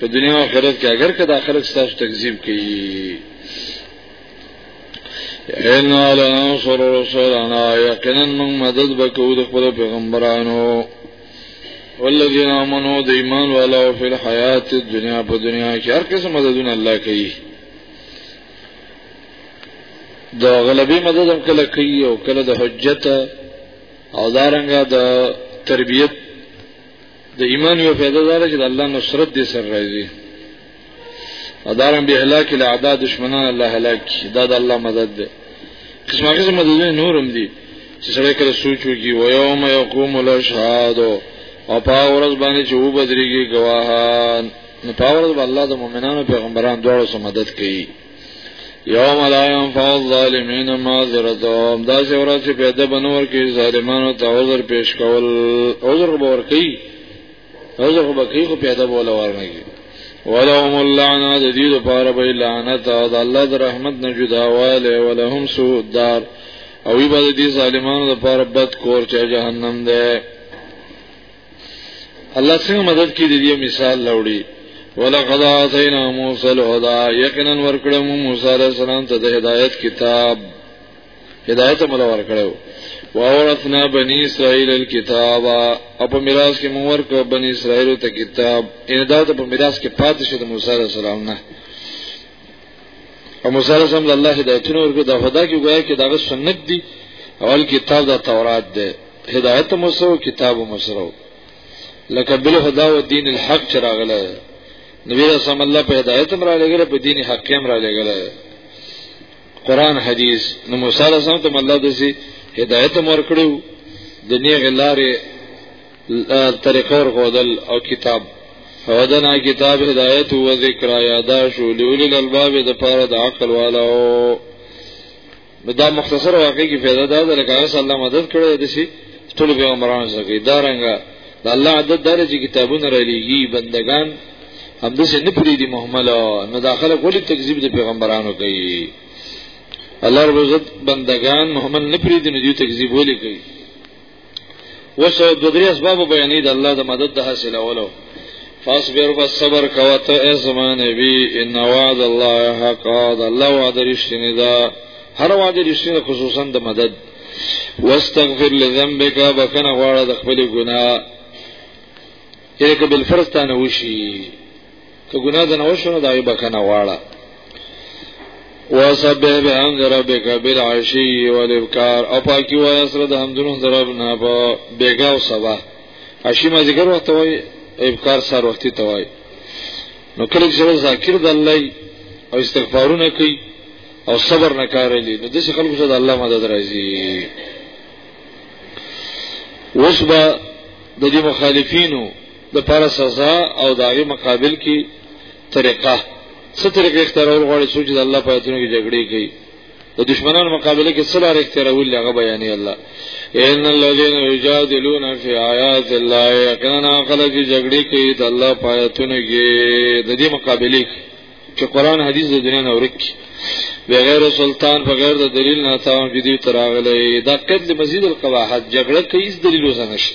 په دنیا او آخرت کې اگر که دا خلک تاسو تکذیب کوي ان علی انصر رسولنا یقینا من مدد بکو د خپل پیغمبرانو والذین آمنو د ایمان والا او فل حیات دنیا په دنیا کې هر قسم مددونه الله کوي دا غلبي مدد هم کله کوي او کله د حجت او دارنګه د تربیت د ایمان یو فائدہ دا ده چې د الله نصرت دې سره راځي ادارم به هلاک له اعداء دشمنان الله هلاک دا د الله مدد ده قسمه قسم مددونه نورم دي چې سره کله سوچ وکي و یوم یقوم الاشهاد او په ورځ باندې چې و بدريږي گواهان نو په ورځ الله د مؤمنانو پیغمبران دواړو سره مدد کوي یوم لا ينفع الظالمین معذرتهم دا چې ورځ چې پیدا بنور کې ظالمانو ته عذر پیش کول عذر به ورکی عذر به کوي خو پیدا بوله ورنه کی ولهم اللعنه د دې لپاره به لعنت او د الله د رحمت نه جداواله ولهم سوء الدار او وی به دې ظالمانو لپاره بد کور چې جهنم ده الله څنګه مدد کوي د دې مثال لوړي ولقد اتینا موسی الهدى یقینا ورکړو موسی علیہ السلام ته د هدایت کتاب هدایت مل ورکړو واورثنا بنی اسرائیل الكتاب او په میراث کې موږ ورکړ بنی اسرائیل ته کتاب ان دا ته په میراث کې پاتې شو د موسی علیہ السلام نه او موسی علیہ السلام الله هدایتونه ورکړ دا خدا کې وایي چې دا سنت دي اول کتاب د تورات دی هدایت مو سو کتاب مو سره لکه بل هدا او دین الحق چراغله نبی رسول الله په هدایت امر لګل په دین حق امر لګل قران حدیث نو موسی علیہ السلام ته الله د سي هدایت امر کړو د نیغ لارې طریقه ور غودل او کتاب فودنا کتاب هدایت او ذکر یاداشو لول الالباب د پاره د عقل والو نو دا مختصر واقع کی پیدا دا ده لکه هغه الله مدد کړی د شي ټول پیغمبرانو سره کې دا رنګه د الله عدد دار چې کتابونه را لېږي بندگان هم د نه پری دي محمل نو داخله کولی تکذیب د پیغمبرانو کوي الله رب عزت بندگان محمل نه پری دي نو دوی تکذیب ولې کوي وسه د درې اسباب بیانې د الله د مدد د حاصلولو فاصبر بس صبر کوه ته ای زما نبی ان وعد الله حق د الله وعده رښتینی ده هر وعده رښتینی خصوصا د مدد واستغفر لذنبك بکنه غواړه د خپل ګناه یې کبل فرض تانه وشي که ګناه د نو شنو دغه بکنه واړه وسبح بحمد ربک بالعشی والابکار او پاکی وای سره د حمدونو درب نه په بیګا او صبا عشی ما ذکر وخت وای ابکار سر وخت ته وای نو کله چې ذکر د الله او استغفارونه کوي او صبر نه کارلی نو د خلکو سره د الله مدد راځي وسبا د دې مخالفینو د پاره سزا او داغي مقابل کی طریقه څه طریقه اختیارول غواړي چې د الله په ایتونو کې جګړې کوي د دشمنانو مقابله کې څه لار اختیارول هغه بیانې الله ان الذين يجادلون في آيات الله يقينا خلق جګړې کوي د الله په ایتونو کې د دې مقابله کې چې قران حدیث د دنیا نور کې بغیر سلطان بغیر د دلیل نه تاوان کې دی تراغلې دا قتل مزید القواحت جګړه کوي دلیل وسنه شي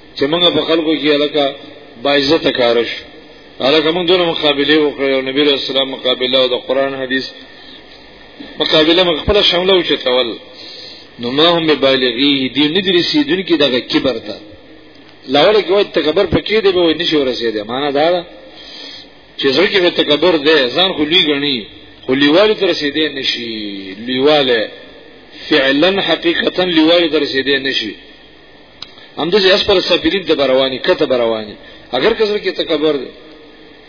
چې موږ په خلکو کې الکه باعزت کارش الکه موږ دونه مقابله وکړو نبی رسول الله مقابله او د قران حدیث مقابله موږ خپل شامله و چې تول نو ما هم بالغی دی نه درې سیدون کې دغه کبر ته لاول کې وای تکبر پکې دی به نشي ورسېده معنا دا ده چې زړه کې تکبر دی ځان خو لوی غني خو لیواله تر رسیدې نشي لیواله فعلا حقیقتا لیواله تر رسیدې نشي همدې اس پر سفیرین د برواني کته برواني اگر کسر کې تکبر دی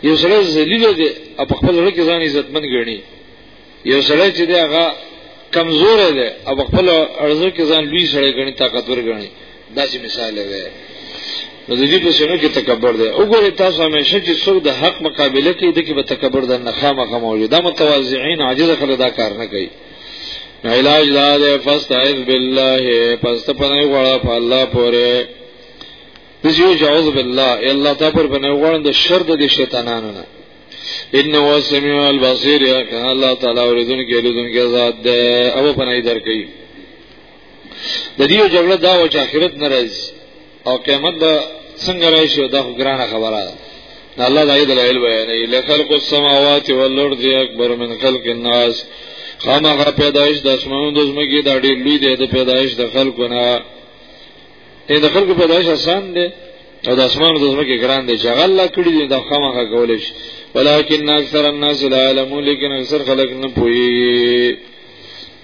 یو سره ذلیل دی او په خپل لړ کې ځان عزتمن ګڼي یو سره چې دی هغه کمزور دی او په خپل ارزو کې ځان لوی سره ګڼي طاقتور ګڼي داسې مثال دی نو د دې په شنو کې تکبر دی وګورئ تاسو همیشه چې څوک د حق مقابله کوي د کې به تکبر د نخامه غموي دا متواضعين عاجز خلک دا کار نه کوي علاج دا ده فاستعذ بالله پس ته پنه غواړه په الله پورې دسی او جوز بالله الله تعالی پر پنه غواړه د شر د شیطانانو نه ان هو سميع البصير یا کان الله تعالی اوریدون کې لیدون کې ذات ده او پنه درکې د دې جګړه دا و چې اخرت ناراض او قیامت به څنګه راشي او دا خو ګرانه خبره ده نه الله د عید العلم بیانې لخلق السماوات والارض اکبر من خلق الناس خامخا پیدایش د اسمانو د زمګي دا ډېر لوی دی د پیدایش د خلکو نه اې د خلکو پیدایش آسان دی او د اسمانو د زمګي ګران دی چې غلا کړی دی دا خامخا کولای شي ولکن اکثر الناس لا علمون لیکن اکثر خلک نه پوهیږي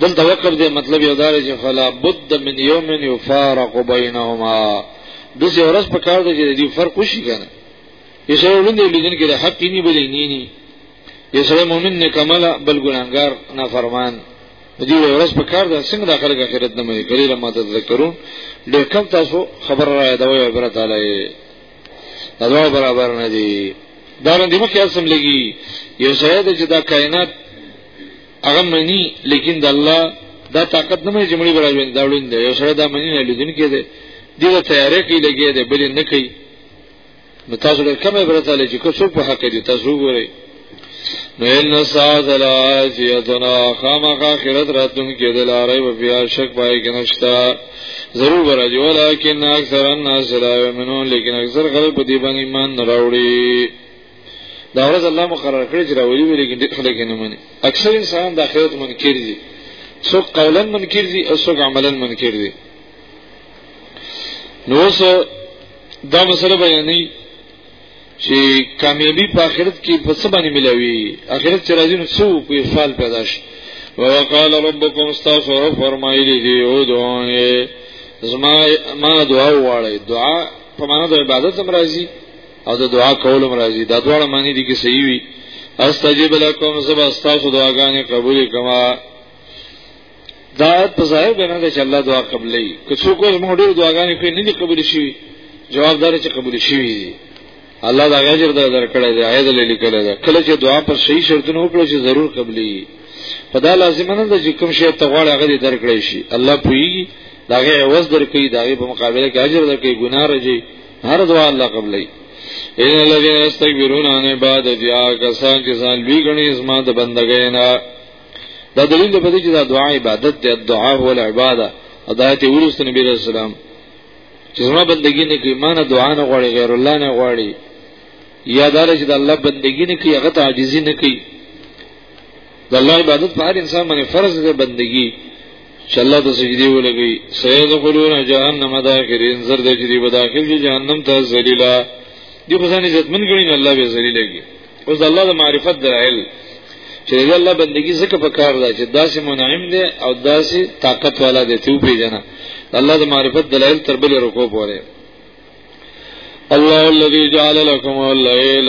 دلته وقف دی مطلب یو دار چې فلا بد من یوم یفارق بینهما د څه ورځ په کار دی چې دی فرق وشي کنه یې سره ولندې لیدل کې حق ني بلې ني ني یې سره مؤمن نه کمال بل ګناګار نه فرمان دی ورځ په کار ده څنګه د خلک اخرت نه مې کړی لمه تذکرون ډېر کم تاسو خبر را ده وي عبرت علی دا برابر نه دي دا رنګ مخکې اسم لګي یو شاید چې دا کائنات هغه منی لیکن د الله دا طاقت نه مې جملې براوین دا وړین دی یو سره دا منی نه لیدون کې دی دیو تیارې کې لګي دی بل نه کوي نو تاسو له کومه برته لې چې کو څوک په حق دي تاسو وګورئ نو ان ساعت الاتیتنا خامخ اخرت راتون کې د لارې په بیا شک پای کې نشتا ضرور راځي ولیکن اکثر الناس لا یمنون لیکن اکثر خلک په دې باندې ایمان نه راوړي دا ورځ الله مقرر کړی چې راولي وي لیکن ډېر خلک نه مني اکثر انسان د آخرت منکر دي څوک قولا منکر دي او څوک عملا منکر دي نو اوس دا مسله بیانې چې کامیابی په آخرت کې په څه باندې ملوي آخرت چې راځي نو څو په فال پیدا شي وقال ربكم استغفر فرمایلی دی او دعای زما ما دعا وړي دعا په معنا د عبادت هم راځي او د دعا کول هم راځي دا دواړه معنی دي کې صحیح وي استجیب لکم زبا استاسو دعاګانې قبول کما دا په ظاهر باندې ده چې الله دعا قبلې که څوک اوس موږ ډېر دعاګانې کوي نه دي قبول شي جواب دار چې قبول شي دي الله دا غجر در درکړی دی آیت لیکل دی کله چې دعا پر صحیح شرطونو وکړو چې ضرور قبلې په دا لازم نه ده چې کوم شی ته غواړي هغه دې درکړی شي الله پوي داغه عوض درکې داغه په مقابله کې اجر درکې ګناه رځي هر دعا الله قبلې ان الذين يستكبرون عن عبادتي کسان چې ځان لوی غني زما د بندګۍ نه دا دلیل دی په دې چې دا دعا عبادت دی دعا هو العباده هدایت ورس نبی رسول الله چې زما بندګی نه کوي مان دعا نه غواړي غیر الله نه غواړي یا دار چې د الله بندګی نه کوي هغه ته عاجزي نه کوي د الله عبادت په هر انسان باندې فرض دی بندګی چې الله د سجدي ولګي سید قلون جهنم داخرین زر د جدي بداخل دي جهنم ته ذلیلا دی خو ځان عزتمن ګڼي نو الله به ذلیلږي اوس د الله د معرفت درایل چې د الله بندگی زکه په کار ده چې داسې منعم دی او داسې طاقت والا دی ته پیژنه الله د معرفت دلایل تر بل رکو پوره الله الذي جعل لكم الليل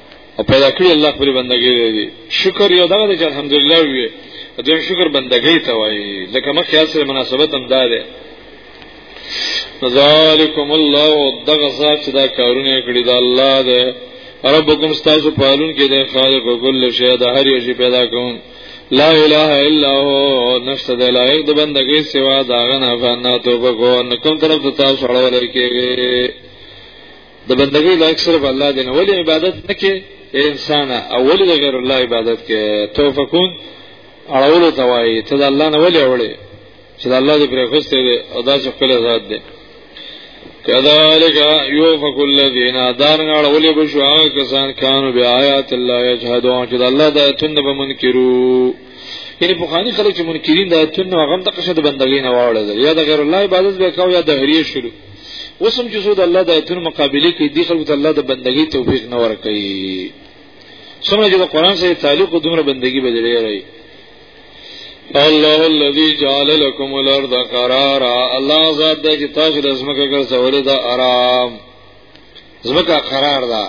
او پیدا کړی الله خپل بندګی دی شکر یو دغه چې الحمدلله وي دوی شکر بندګی ته وایي لکه مخکې اصل مناسبت هم دا ده ذالکم الله دغه ذات چې دا کارونه کړی دا الله دی ربکم استاسو پالون کې دی خالق کل شی دا هر یو شی پیدا کوم لا اله الا هو نفس د لایق د بندګۍ سوا دا غنا فنا توبه کو نکم طرف ته تاسو اړول کېږي د بندګۍ لایق صرف الله دی نو ولې عبادت نه کې انسان او ولې د غیر الله عبادت کې توفقون اړولو ته وایي ته د الله نه ولې اړولې چې د الله دې پرې خوسته دی او دا چې خپل ذات دی کذالک یوفق الذین دارن اړولې به شو هغه کسان کانو بیا آیات الله یجحدون چې د الله د آیتونو به منکرو یعنی بخاری خلک چې منکرین د آیتونو هغه د قصد بندګۍ نه واړل یا د غیر الله عبادت به کاو یا د هریه شروع وسم چې زود الله د ایتونو مقابله کې دي خلکو ته الله د بندګۍ توفیق نه ورکړي څومره چې د قران سره تعلق دومره بندګي بدلې راي الله الذي جعل لكم الارض قرارا الله ذات دې چې تاسو د زمکه ګرځولې دا آرام زمکه قرار ده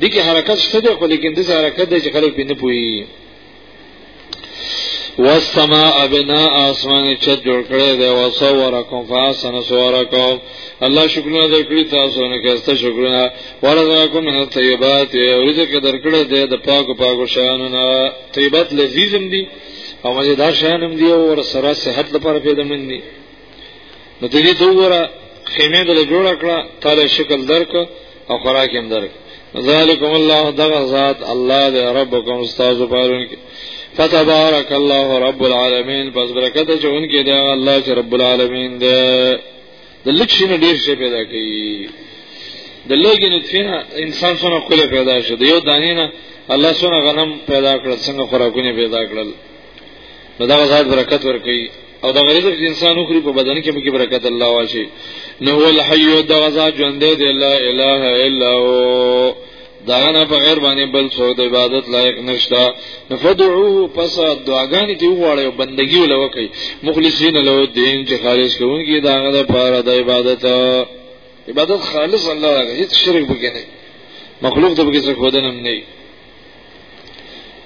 دي کې حرکت شته خو لیکن د حرکت د چې خلک پینې پوي والسماء بنا آسمان چت جوړ کړی دی او صورکم فاسن صورکم الله شکرونه درکړي تاسو نه کېسته شکرونه ورزقکم من الطيبات او رزق درکړی دی د پاکو پاکو شیانو نه طيبات لذیذم دي او مزیدار شیانم دي او ور سره صحت لپاره پیدا مندي نو ته دې ته وګوره خیمه دل جوړ کړه تعالی شکل درک او خوراک هم درک ذالکم الله دغه ذات الله دې ربکم استاد پالون کې فتبارک الله رب العالمین پس برکت چې اونکي دی الله چې رب العالمین دې د لکشینو ډیر شی پیدا کوي د لګي نطفه انسان څنګه کوله پیدا شو د یو دانینه الله څنګه غنم پیدا کړ څنګه خوراکونه پیدا کړل نو دا ذات برکت ورکړي او دا غریزه چې انسان وکړي په بدن کې به برکت الله واشي نو هو الحي دا غزا ژوند دی لا اله الا هو دا نه په غیر باندې بل څو د عبادت لایق نشتا نفدعوه پس دعاګانې دی وغواړي او بندگی ولوکي مخلصین له دین چې خالص کوونکی دا غره لپاره د عبادت عبادت خالص الله هیڅ شرک بګنه مخلوق ته بګی څه خودنه نه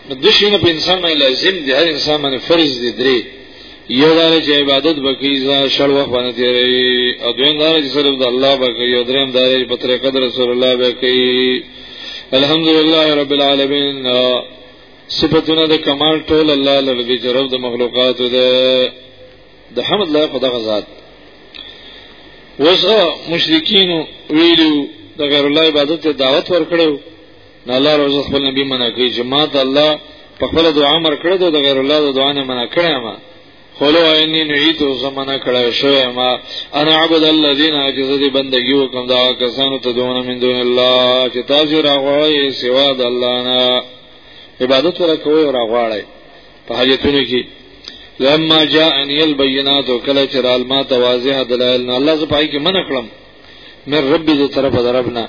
نو د شي نه په انسان باندې لازم دی هر انسان باندې فرض دی درې یو دا چې عبادت وکړي ځا شړ وخت باندې تیرې او دویم دا چې صرف د الله وکړي او دریم دا چې په طریقه د رسول الله وکړي الحمدلله رب العالمین صفاتونه د کمال ټول الله لږی چې رب د مخلوقات ده د حمد لایق دغه ذات وسه مشرکین ویلو د غیر الله عبادت ته دعوت ورکړو نه الله روزه خپل نبی منع کوي چې ما ته الله په خپل دعا امر کړی دی د غیر الله د دعا نه منع کړی ما خلو عینی نعیت او زمانہ کړه شوی ما انا عبد الذین اجزد بندگی وکم دا کسانو ته دونه من دون الله چې تاسو راغوي سوا د الله نه عبادت ورکوي او راغواړي په حاجتونو کې لما جاءني البينات کله چې رال ما توازیه دلایل نه الله زپای کې من کړم مې رب دې طرف دربنه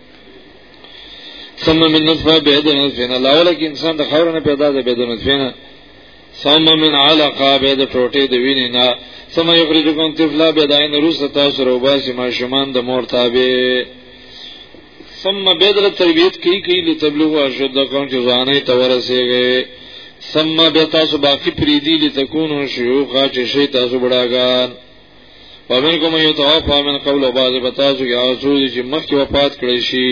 ثم من نطفه بعد نطفه لا ولکه انسان د خاور نه پیدا ده بعد نطفه نه ثم من علقه بعد ټوټه د وینې نه ثم یخرجکم طفلا بعد عین روس تاسو روباسي ما شومان د مور تابع ثم بدر تربیت کی کی لتبلغ اشد کون چې ځانې تورسېږي ثم به تاسو باقی پریدي لتكونوا شيوخا چې شي تاسو بډاګان پمن کوم یو توفا من قبل او بعض بتاسو کې هغه څو چې مخکې وفات کړی شي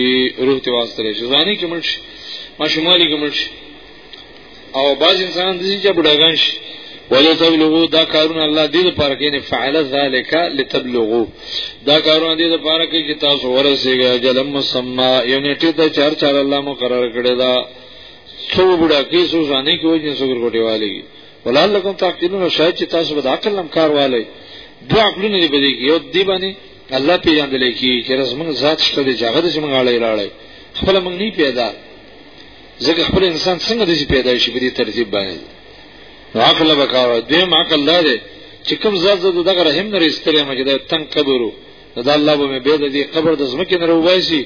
روح ته واستل شي ځاني کې مرشي ماشومالي کې مرشي او بعض انسان د دې چې بډاګان شي ولا تبلغو دا کارونه الله دې لپاره کې نه فعل ذالک لتبلغو دا کارونه دې لپاره کې چې تاسو ورسېږئ جلم مسما یو نیټه ته چار چار الله مقرر کړی دا څو بډا کې سو ځاني کې وځي څو ګرګوټي والی ولعلکم تعقلون شاید چې تاسو به د عقل نم کار والي دوه عقلونه دی بده یو دی باندې الله پیژندل کی چې رزمن ذات شته د جګړه د زمنګ اړه لاړې خپل موږ نه پیدا ځکه خپل انسان څنګه د پیدا شي په دې ترتیب باندې نو عقل به کار دی ما عقل لاره چې کوم ذات دغه رحم نه رسېدلې مګر تنگ کبرو نو دا الله به مې به د دې قبر د زمکه نه روباسي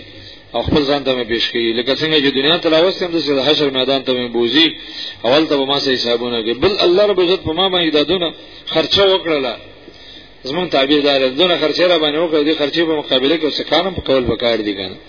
او خپل ځان ته مې پیش کړي لکه څنګه چې دنیا ته راوستم د سید حشر میدان ته مې بوزي اول ته به ما سه حسابونه کوي بل الله رب عزت په ما باندې دادونه خرچه وکړله زمون تعبیر دار دونه خرچه را باندې وکړه دې خرچه په مقابله کې څه کارم په کول وکړ دي کنه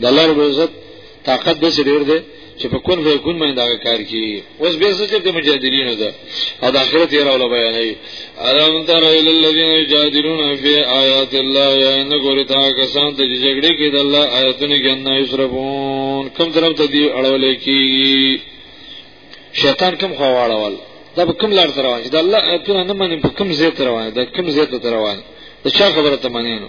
د الله رب العزت طاقت د څه ډیر دی چې په کون فی کون باندې دا کار کوي اوس به څه چې د مجادلینو ده او د آخرت یې راول بیانوي الم تر ال الذين يجادلون في آيات الله ان غورتا کسان ته جګړه کې د الله آیاتونه کې نه یشربون کوم طرف ته دی اړول کی شیطان کوم خواړول دا به کوم لار تر روان چې د الله آیاتونه نه منې په کوم زیات روان دا کوم زیات تر روان دا چا خبره ته منې نو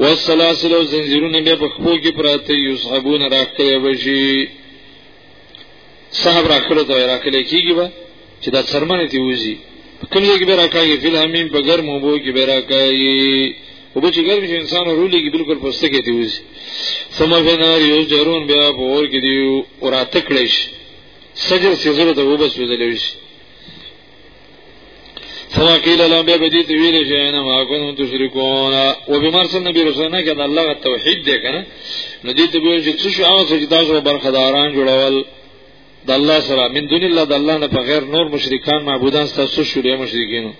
والسلاسل او زنجیرونه بیا په خپو کې پراته یو صحابون راکړی بشي صاحب راکړو ته راکړی کیږي با چې دا څرمنه تی وځي کوم ځای کې به راکایي فل همین په ګرم وبو کې به راکایي وبو چې ګرم شي انسان ورولې کې بالکل پسته کې دی وځي ثم فنار یو جرون بیا په اور کې دی او راته کړی شي سجر سیزره ته وبس وځلوي شي سما قیل لهم بیا بدی ته ویل شي انا ما كنتم تشركون او بمر سن نبی رسول نه کړه الله توحید دې کنه نو دې ته ویل چې څه شو هغه چې تاسو برخداران جوړول د الله سره من دون الله د الله نه په غیر نور مشرکان معبودان تاسو شو دې مشرکین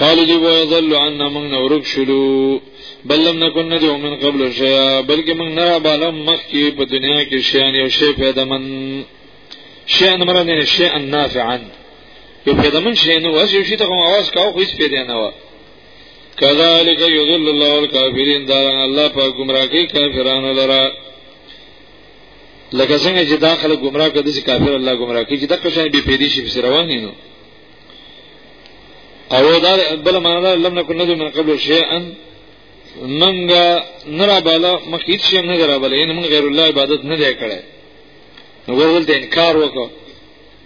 قالوا دې وای ضل عنا من نورک شلو بل لم نكن ندعو من قبل شيئا بلکې موږ نه بالم مخ کې په دنیا کې شیان یو شی پیدا من شیئا مراد نه شیئا نافعا یو پیدا من شي نو واس یو شي ته کوم आवाज کاو خو هیڅ پیدا نه و کذالک یذل الله الکافرین دا الله په گمراهی کافرانو لرا لکه څنګه چې داخله گمراه کده چې کافر الله گمراه کوي چې دا قشان به پیدا شي په روان نه نو او دا بل معنا لم نکن نذ من قبل شیئا منګه نرا بالا مخیت شي نه درا بالا ان من غیر الله عبادت نه دی کړی نو ورول ته انکار وکړ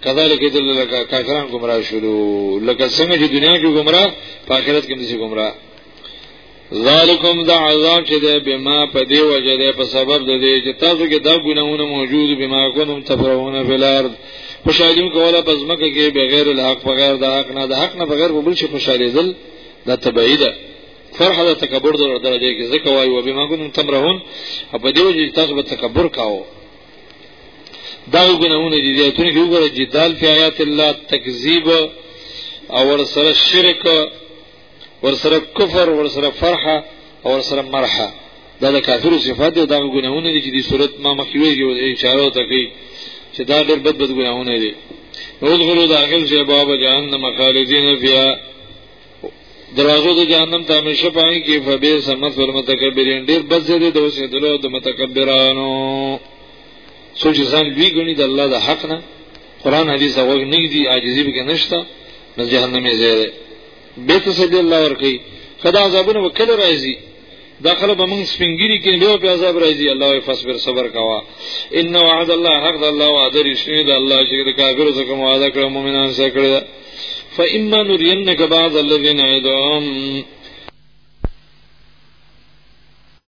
کذالک دل لک کافران گمراه شروع لکه څنګه چې دنیا کې گمراه په آخرت کې دې گمراه ذالکم دا عذاب چې ده بما په دی وجه ده په سبب د دې چې تاسو کې دا ګناونه موجود بما کوم تفرعون فی الارض خوشالیم کوله پس مکه کې بغیر الحق بغیر د حق نه د حق نه بغیر په بل شي خوشالې دل دا تبعیده فرح د تکبر در درجه کې ځکه وایي و بما کنتم تمرهون په دې وجه تاسو به تکبر کاو دا ګناونه دي دي ته وګوره جدال فی آیات الله تکذیب او ور سره شرک ور سره کفر ور سره فرح او ور سره مرحه دا د کافرو صفات دي دا ګناونه دي چې د صورت ما مخکې کې اشاره ته کوي چې دا ډېر بد بد ګناونه دي ودخلوا داخل شي باب جهنم خالدین فیها دروازو د جهنم ته همیشه پای کې فبیر سمت ور متکبرین ډیر بد زده د اوسې دلو د متکبرانو سوچ ځان لوی غني د الله د حق نه قران حدیث هغه نه دی عاجزی به نشته نو جهنم یې زیره به ته سید الله ورکی خدا عذابونه وکړه راځي داخله به موږ سپینګری کې به په عذاب راځي الله یې فصبر صبر کوا ان وعد الله حق ده الله وعده رښتینی ده الله چې د کافرو څخه وعده کړ مؤمنان سره کړی ده فإما نرينك بعض الذين عدهم